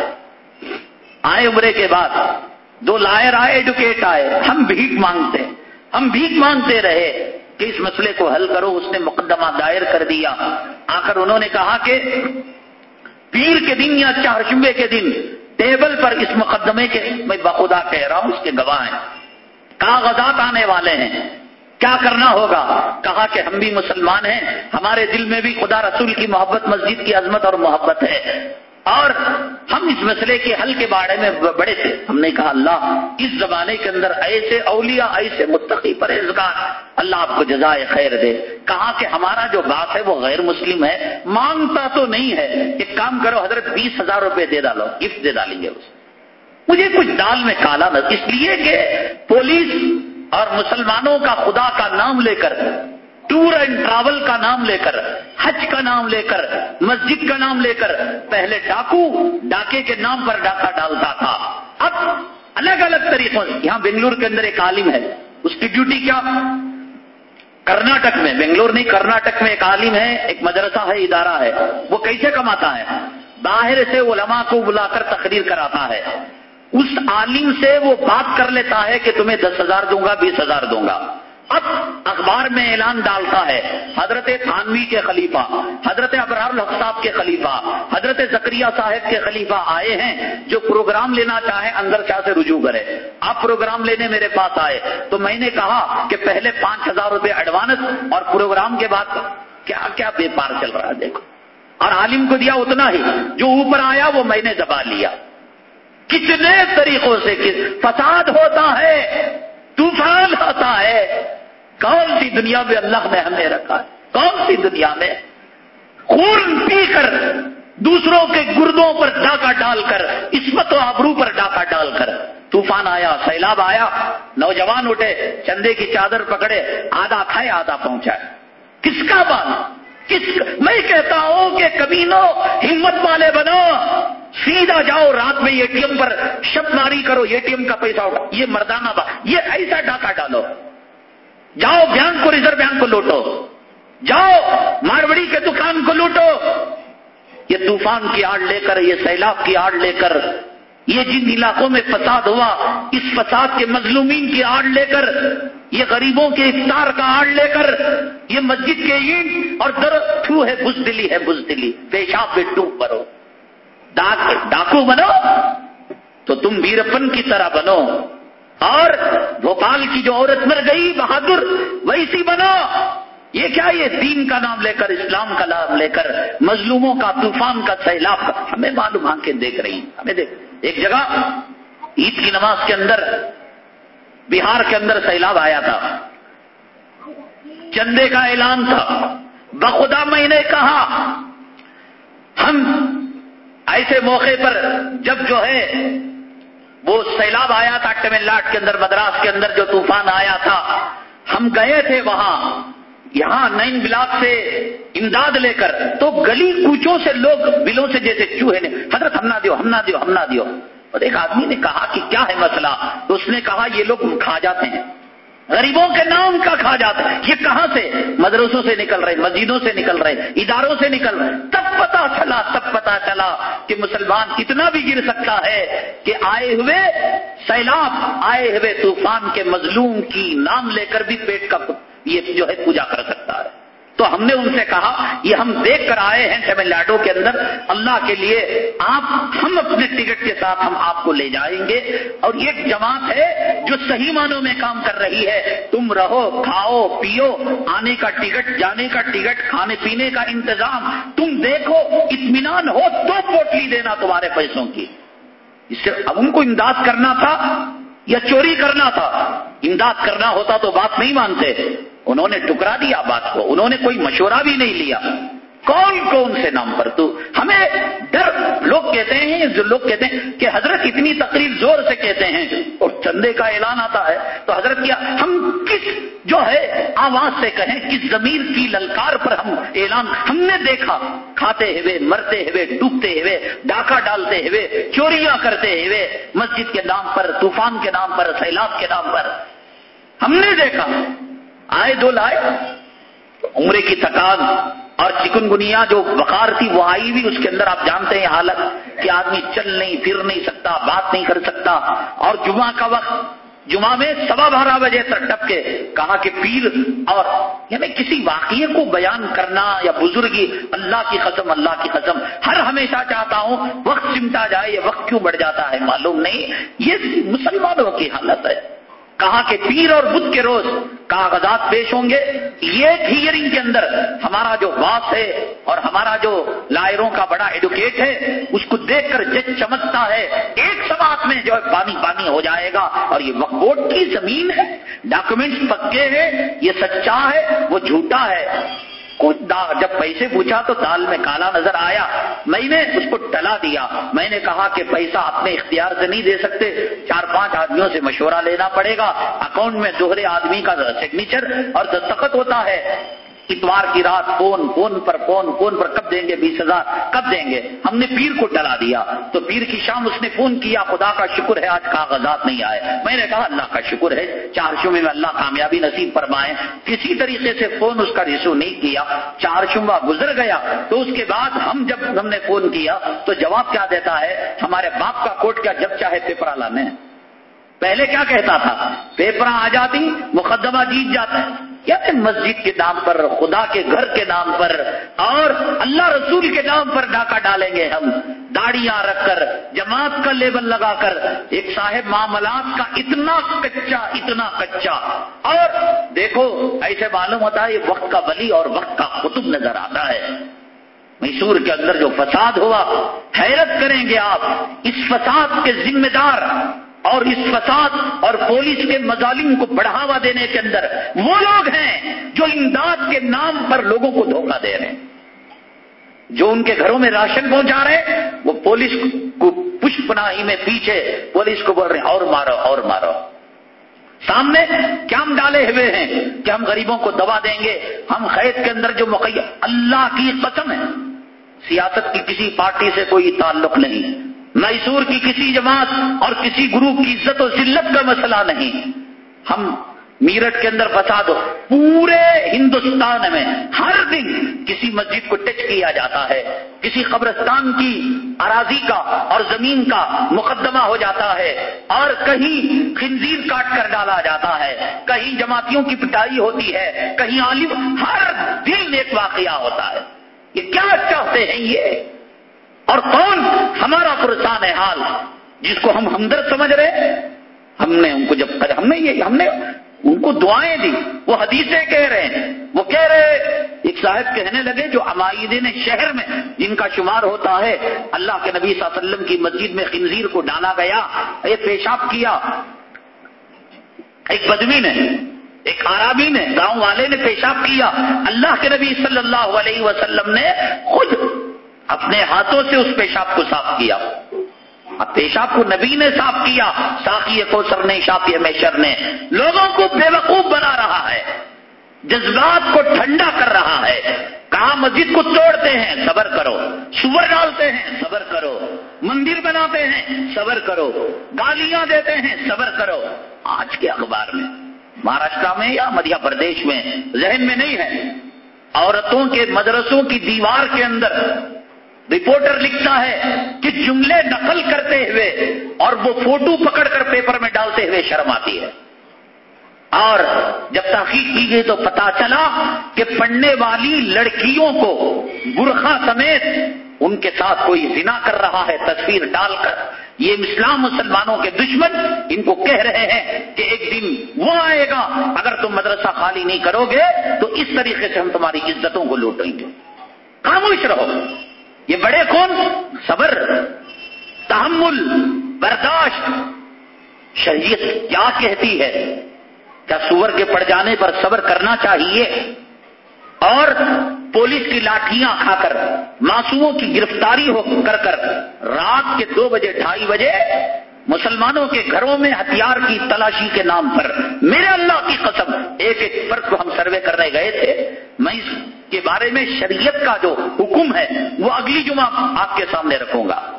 آئے عمرے کے بعد دو لائر آئے، ایڈوکیٹ آئے۔ ہم بھیک مانگتے، ہم بھیک مانگتے رہے کہ اس مسئلے کو حل کرو۔ اس نے مقدمہ دائر کر دیا۔ آ کر انہوں نے کہا کہ پیر کے دن یا چار شمبے کے دن ٹیبل پر اس مقدمے کے میں بخدا کہہ رہا ہوں، اس کے گواہ ہیں۔ کاغذات آنے والے ہیں۔ کیا کرنا ہوگا؟ کہا کہ ہم بھی مسلمان ہیں، ہمارے دل میں بھی خدا رسول کی محبت، مسجد کی عظمت اور محبت ہے۔ اور ہم اس مسئلے کے حل کے بارے میں بڑے تھے۔ ہم نے کہا، اللہ، اس زمانے کے اندر ایسے اولیاء، ایسے متقی پرہیزگار، اللہ آپ کو جزائے خیر دے۔ کہا کہ ہمارا جو بات ہے وہ غیر مسلم ہے۔ مانگتا تو نہیں ہے۔ ایک کام کرو، حضرت بیس ہزار روپے دے ڈالو، گفٹ دے ڈالیں گے اسے مجھے کچھ دال میں کالا نہ، اس لیے کہ پولیس اور مسلمانوں کا خدا کا نام لے کر، ٹور اینڈ ٹریول کا نام لے کر، حج کا نام لے کر، مسجد کا نام لے کر، پہلے ڈاکو، ڈاکے کے نام پر ڈاکہ ڈالتا تھا۔ اب الگ الگ طریقوں یہاں بنگلور کے اندر ایک عالم ہے، اس کی ڈیوٹی کیا؟ کرناٹک میں، بنگلور نہیں، کرناٹک میں ایک عالم ہے، ایک مدرسہ ہے، ادارہ ہے، وہ کیسے کماتا ہے؟ باہر سے علماء کو بلا کر تقریر کراتا ہے۔ اس عالم سے وہ بات کر لیتا ہے کہ تمہیں دس ہزار دوں گا، بیس ہزار دوں گا۔ اب اخبار میں اعلان ڈالتا ہے، حضرت تھانوی کے خلیفہ، حضرت ابرار الحق کے خلیفہ، حضرت زکریہ صاحب کے خلیفہ آئے ہیں جو پروگرام لینا چاہے، اندر کیا سے رجوع کرے۔ آپ پروگرام لینے میرے پاس آئے۔ تو میں نے کہا کہ پہلے پانچ ہزار روپے ایڈوانس اور پروگرام کے بعد کیا کیا بے پار چل رہا ہے؟ دیکھو۔ اور عالم کو دیا اتنا ہی، جو اوپر آیا وہ میں نے دبا لیا۔ کتنے طریقوں سے فساد ہوتا ہے، طوفان ہوتا ہے، کون سی دنیا میں اللہ نے ہمیں رکھا ہے؟ کون سی دنیا میں؟ خون پی کر دوسروں کے گردوں پر ڈاکہ ڈال کر، عصمت و آبرو پر ڈاکہ ڈال کر، طوفان آیا، سیلاب آیا، نوجوان اٹھے، چندے کی چادر پکڑے، آدھا کھائے، آدھا پہنچائے۔ کس کا بانا کس میں کہتا ہوں کہ کبینوں ہمت والے بنو، سیدھا جاؤ رات میں اے ٹی ایم پر، شب ناری کرو اے ٹی ایم کا پیسہ اٹھا یہ مردانہ با، یہ ایسا ڈاکہ ڈالو۔ جاؤ بینک کو، ریزرو بینک کو لوٹو۔ جاؤ ماروڑی کے دکان کو لوٹو۔ یہ طوفان کی آڑ لے کر، یہ سیلاب کی آڑ لے کر یہ جن علاقوں میں فساد ہوا، اس فساد کے مظلومین کی آڑ لے کر، یہ غریبوں کے افطار کا آڑ لے کر، یہ مسجد کے اینٹ اور درخت ہے بزدلی ہے بزدلی، پیشاب پہ ٹوب بھرو ڈاکو بنو، تو تم ویرپن کی طرح بنو۔ اور بھوپال کی جو عورت مر گئی، بہادر، ویسی بنو۔ یہ کیا یہ دین کا نام لے کر، اسلام کا نام لے کر، مظلوموں کا طوفان کا سیلاب کا ہمیں معلوم آنکھیں دیکھ رہی، ہمیں دیکھ۔ ایک جگہ عید کی نماز کے اندر، بہار کے اندر سیلاب آیا تھا۔ چندے کا اعلان تھا۔ بخدا میں نے کہا، ہم ایسے موقع پر جب جو ہے، وہ سیلاب آیا تھا تمل ناڈ کے اندر، مدراس کے اندر جو طوفان آیا تھا، ہم گئے تھے وہاں۔ یہاں نین بلاک سے امداد لے کر تو گلی کوچوں سے لوگ بلوں سے جیسے چوہے نے، حضرت ہم نہ دیو، ہم نہ دیو، ہم نہ دیو۔ اور ایک آدمی نے کہا کہ کیا ہے مسئلہ؟ تو اس نے کہا یہ لوگ کھا جاتے ہیں۔ غریبوں کے نام کا کھا جاتا ہے یہ کہاں سے؟ مدرسوں سے نکل رہے، مسجدوں سے نکل رہے، اداروں سے نکل رہے۔ تب پتا چلا، تب پتا چلا کہ مسلمان اتنا بھی گر سکتا ہے کہ آئے ہوئے سیلاب، آئے ہوئے طوفان کے مظلوم کی نام لے کر بھی پیٹ کا یہ جو ہے پوجا کر سکتا ہے۔ تو ہم نے ان سے کہا، یہ ہم دیکھ کر آئے ہیں تمل ناڈو کے اندر، اللہ کے لیے آپ، ہم اپنے ٹکٹ کے ساتھ ہم آپ کو لے جائیں گے۔ اور ایک جماعت ہے جو صحیح معنوں میں کام کر رہی ہے۔ تم رہو، کھاؤ، پیو، آنے کا ٹکٹ، جانے کا ٹکٹ، کھانے پینے کا انتظام۔ تم دیکھو، اطمینان ہو تو پوٹلی دینا تمہارے پیسوں کی۔ اس سے اب ان کو امداد کرنا تھا یا چوری کرنا تھا، امداد کرنا ہوتا تو بات نہیں مانتے۔ انہوں نے ٹکرا دیا بات کو، انہوں نے کوئی مشورہ بھی نہیں لیا۔ کون کون سے نام پر تو ہمیں ڈر، لوگ کہتے ہیں، جو لوگ کہتے ہیں کہ حضرت اتنی تقریر زور سے کہتے ہیں اور چندے کا اعلان آتا ہے تو حضرت کیا، ہم کس جو ہے آواز سے کہیں، کس زمین کی للکار پر ہم اعلان ہم نے دیکھا؟ کھاتے ہوئے، مرتے ہوئے، ڈوبتے ہوئے، ڈاکہ ڈالتے ہوئے، چوریاں کرتے ہوئے، مسجد کے نام پر، طوفان کے نام پر، سیلاب کے نام پر ہم نے دیکھا۔ آئے دو لائے عمرے کی تھکان اور چکن گنیا جو بخار تھی، وہ آئی بھی اس کے اندر، آپ جانتے ہیں حالت کہ آدمی چل نہیں، پھر نہیں سکتا، بات نہیں کر سکتا۔ اور جمعہ کا وقت، جمعہ میں سوا بارہ بجے تک ٹپ کے کہا کہ پیر اور یعنی کسی واقعے کو بیان کرنا یا بزرگی، اللہ کی قسم، اللہ کی قسم، ہر ہمیشہ چاہتا ہوں وقت چمٹا جائے یہ وقت کیوں بڑھ جاتا ہے؟ معلوم نہیں۔ یہ مسلمانوں کی حالت ہے۔ کہاں کے پیر اور بدھ کے روز کاغذات پیش ہوں گے، یہ ہیئرنگ کے اندر ہمارا جو باس ہے اور ہمارا جو لائروں کا بڑا ایڈوکیٹ ہے، اس کو دیکھ کر جج چمکتا ہے، ایک سبات میں جو ہے پانی پانی ہو جائے گا۔ اور یہ وقوٹ کی زمین ہے، ڈاکومنٹس پکے ہیں، یہ سچا ہے، وہ جھوٹا ہے۔ جب پیسے پوچھا تو دال میں کالا نظر آیا۔ میں نے اس کو ٹلا دیا۔ میں نے کہا کہ پیسہ اپنے اختیار سے نہیں دے سکتے۔ چار پانچ آدمیوں سے مشورہ لینا پڑے گا۔ اکاؤنٹ میں دوہرے آدمی کا سگنیچر اور دستخط ہوتا ہے۔ اتوار کی رات فون فون پر فون فون پر کب دیں گے بیس ہزار؟ کب دیں گے؟ ہم نے پیر کو ٹلا دیا۔ تو پیر کی شام اس نے فون کیا، خدا کا شکر ہے آج کاغذات نہیں آئے۔ میں نے کہا، اللہ کا شکر ہے۔ چار شمے میں اللہ کامیابی نصیب فرمائے۔ کسی طریقے سے فون اس کا ریسو نہیں کیا۔ چار شمبہ گزر گیا۔ تو اس کے بعد ہم جب ہم نے فون کیا، تو جواب کیا دیتا ہے، ہمارے باپ کا کوٹ کیا جب چاہے پیپر لانے۔ پہلے کیا کہتا تھا؟ پیپر آ جاتی، مقدمہ جیت جاتا۔ ہے یعنی مسجد کے نام پر، خدا کے گھر کے نام پر اور اللہ رسول کے نام پر ڈاکہ ڈالیں گے ہم، داڑیاں رکھ کر، جماعت کا لیبل لگا کر، ایک صاحب معاملات کا اتنا کچا اتنا کچا۔ اور دیکھو، ایسے معلوم ہوتا ہے، یہ وقت کا ولی اور وقت کا قطب نظر آتا ہے۔ میسور کے اندر جو فساد ہوا، حیرت کریں گے آپ، اس فساد کے ذمہ دار اور اس فساد اور پولیس کے مظالم کو بڑھاوا دینے کے اندر وہ لوگ ہیں جو امداد کے نام پر لوگوں کو دھوکہ دے رہے ہیں۔ جو ان کے گھروں میں راشن پہنچا رہے وہ پولیس کو پشپ پناہی میں پیچھے، پولیس کو بول رہے ہیں، اور مارو اور مارو۔ سامنے کیا ہم ڈالے ہوئے ہیں؟ کہ ہم غریبوں کو دوا دیں گے؟ ہم خیت کے اندر جو مقیم اللہ کی قسم ہے، سیاست کی کسی پارٹی سے کوئی تعلق نہیں۔ میسور کی کسی جماعت اور کسی گروپ کی عزت و ذلت کا مسئلہ نہیں۔ ہم میرٹھ کے اندر فساد پورے ہندوستان میں ہر دن کسی مسجد کو ٹچ کیا جاتا ہے، کسی قبرستان کی اراضی کا اور زمین کا مقدمہ ہو جاتا ہے اور کہیں خنزیر کاٹ کر ڈالا جاتا ہے، کہیں جماعتیوں کی پٹائی ہوتی ہے، کہیں عالم، ہر دن ایک واقعہ ہوتا ہے۔ یہ کیا چاہتے ہیں یہ؟ اور کون ہمارا پرسان ہے حال جس کو ہم ہمدرد سمجھ رہے ہم نے ان کو جب ہم نے یہ ہم نے ان کو دعائیں دی، وہ حدیثیں کہہ رہے ہیں۔ وہ کہہ رہے ایک صاحب کہنے لگے جو امائدین شہر میں جن کا شمار ہوتا ہے، اللہ کے نبی صلی اللہ علیہ وسلم کی مسجد میں خنزیر کو ڈالا گیا یہ پیشاب کیا؟ ایک بدمی نے ایک آرابی نے گاؤں والے نے پیشاب کیا۔ اللہ کے نبی صلی اللہ علیہ وسلم نے خود اپنے ہاتھوں سے اس پیشاب کو صاف کیا۔ اب پیشاب کو نبی نے صاف کیا، ساقی کو سر نے، شافی میشر نے۔ لوگوں کو بے وقوف بنا رہا ہے۔ جذبات کو ٹھنڈا کر رہا ہے۔ کہاں مسجد کو توڑتے ہیں؟ صبر کرو۔ سور ڈالتے ہیں؟ صبر کرو۔ مندر بناتے ہیں؟ صبر کرو۔ گالیاں دیتے ہیں؟ صبر کرو۔ آج کے اخبار میں مہاراشٹر میں یا مدھیہ پردیش میں، ذہن میں نہیں ہے؟ عورتوں کے مدرسوں کی دیوار کے اندر رپورٹر لکھتا ہے کہ جملے نقل کرتے ہوئے اور وہ فوٹو پکڑ کر پیپر میں ڈالتے ہوئے شرم آتی ہے۔ اور جب تحقیق کی گئی تو پتا چلا کہ پڑھنے والی لڑکیوں کو برخا سمیت ان کے ساتھ کوئی زنا کر رہا ہے، تصویر ڈال کر۔ یہ اسلام مسلمانوں کے دشمن ان کو کہہ رہے ہیں کہ ایک دن وہ آئے گا۔ اگر تم مدرسہ خالی نہیں کرو گے تو اس طریقے سے ہم تمہاری عزتوں کو لوٹیں گے۔ خاموش رہو۔ یہ بڑے کون صبر، تحمل، برداشت۔ شریعت کیا کہتی ہے؟ کیا سور کے پڑ جانے پر صبر کرنا چاہیے؟ اور پولیس کی لاٹھیاں کھا کر، معصوموں کی گرفتاری ہو کر کر، رات کے دو بجے، ڈھائی بجے، مسلمانوں کے گھروں میں ہتھیار کی تلاشی کے نام پر۔ میرے اللہ کی قسم، ایک ایک فرق کو ہم سروے کرنے گئے تھے۔ میں کے بارے میں شریعت کا جو حکم ہے، وہ اگلی جمعہ آپ کے سامنے رکھوں گا۔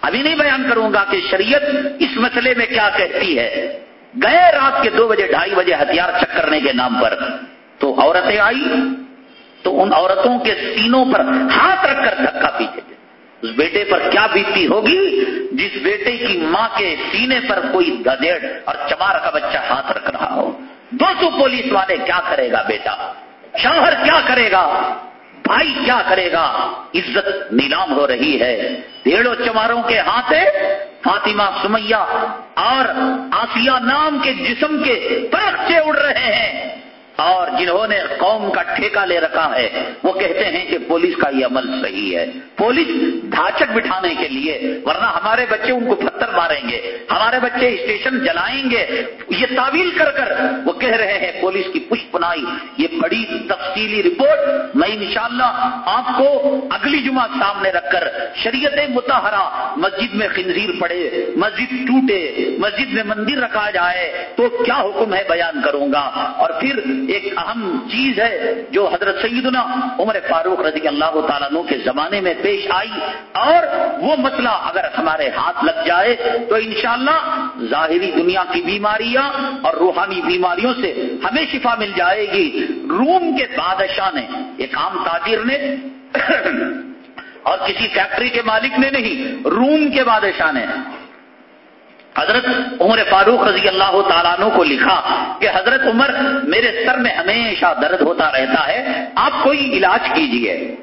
ابھی نہیں بیان کروں گا کہ شریعت اس مسئلے میں کیا کہتی ہے۔ گئے رات کے دو بجے، ڈھائی بجے ہتھیار چک کرنے کے نام پر تو عورتیں آئی تو ان عورتوں کے سینوں پر ہاتھ رکھ کر دھکا پیتے تھے۔ اس بیٹے پر کیا بیتی ہوگی؟ جس بیٹے کی ماں کے سینے پر کوئی گدیڑ اور چمار کا بچہ ہاتھ رکھ رہا ہو۔ دو سو پولیس والے کیا کرے گا بیٹا؟ شوہر کیا کرے گا؟ بھائی کیا کرے گا؟ عزت نیلام ہو رہی ہے۔ پیڑوں چماروں کے ہاتھے فاطمہ، سمیہ اور آسیہ نام کے جسم کے پرخچے اڑ رہے ہیں۔ اور جنہوں نے قوم کا ٹھیکہ لے رکھا ہے، وہ کہتے ہیں کہ پولیس کا یہ عمل صحیح ہے۔ پولیس دھاچک بٹھانے کے لیے، ورنہ ہمارے بچے ان کو پتھر ماریں گے، ہمارے بچے اسٹیشن جلائیں گے، یہ تعویل کر کر۔ وہ کہہ رہے ہیں، پولیس کی پشپ پنائی یہ بڑی تفصیلی رپورٹ میں انشاءاللہ آپ کو اگلی جمعہ سامنے رکھ کر شریعت متحرہ مسجد میں خنزیر پڑے، مسجد ٹوٹے، مسجد میں مندر رکھا جائے تو کیا حکم ہے بیان کروں گا۔ اور پھر ایک اہم چیز ہے جو حضرت سیدنا عمر فاروق رضی اللہ تعالیٰ کے زمانے میں پیش آئی اور وہ مسئلہ اگر ہمارے ہاتھ لگ جائے تو انشاءاللہ ظاہری دنیا کی بیماریاں اور روحانی بیماریوں سے ہمیں شفا مل جائے گی۔ روم کے بادشاہ نے ایک عام تاجر نے *coughs* اور کسی فیکٹری کے مالک نے نہیں، روم کے بادشاہ نے حضرت عمر فاروق رضی اللہ تعالیٰ عنہ کو لکھا کہ حضرت عمر، میرے سر میں ہمیشہ درد ہوتا رہتا ہے، آپ کوئی علاج کیجیے۔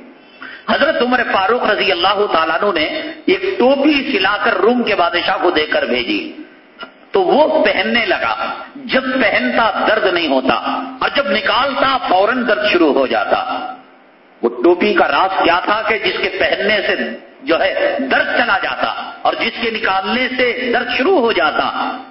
حضرت عمر فاروق رضی اللہ تعالیٰ عنہ نے ایک ٹوپی سلا کر روم کے بادشاہ کو دے کر بھیجی۔ تو وہ پہننے لگا۔ جب پہنتا درد نہیں ہوتا اور جب نکالتا فوراً درد شروع ہو جاتا۔ وہ ٹوپی کا راز کیا تھا کہ جس کے پہننے سے جو ہے درد چلا جاتا اور جس کے نکالنے سے درد شروع ہو جاتا۔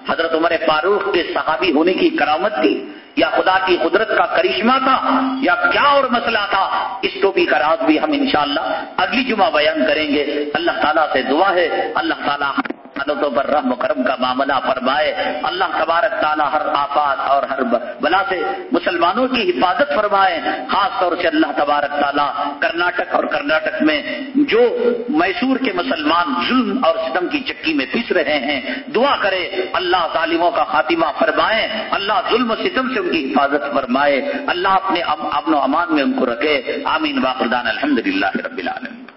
حضرت عمر فاروق کے صحابی ہونے کی کرامت تھی، یا خدا کی قدرت کا کرشمہ تھا، یا کیا اور مسئلہ تھا، اس ٹوپی کا راز بھی ہم انشاءاللہ اگلی جمعہ بیان کریں گے۔ اللہ تعالیٰ سے دعا ہے، اللہ تعالیٰ حالتوں پر رحم و کرم کا معاملہ فرمائے۔ اللہ تبارک تعالیٰ ہر آفات اور ہر بلا سے مسلمانوں کی حفاظت فرمائے۔ خاص طور سے اللہ تبارک تعالیٰ کرناٹک اور کرناٹک میں جو میسور کے مسلمان ظلم اور ستم کی چکی میں پس رہے ہیں، دعا کرے اللہ ظالموں کا خاتمہ فرمائے، اللہ ظلم و ستم سے ان کی حفاظت فرمائے۔ اللہ اپنے امن و امان میں ان کو رکھے۔ آمین۔ باقردان الحمد للہ رب العالمین۔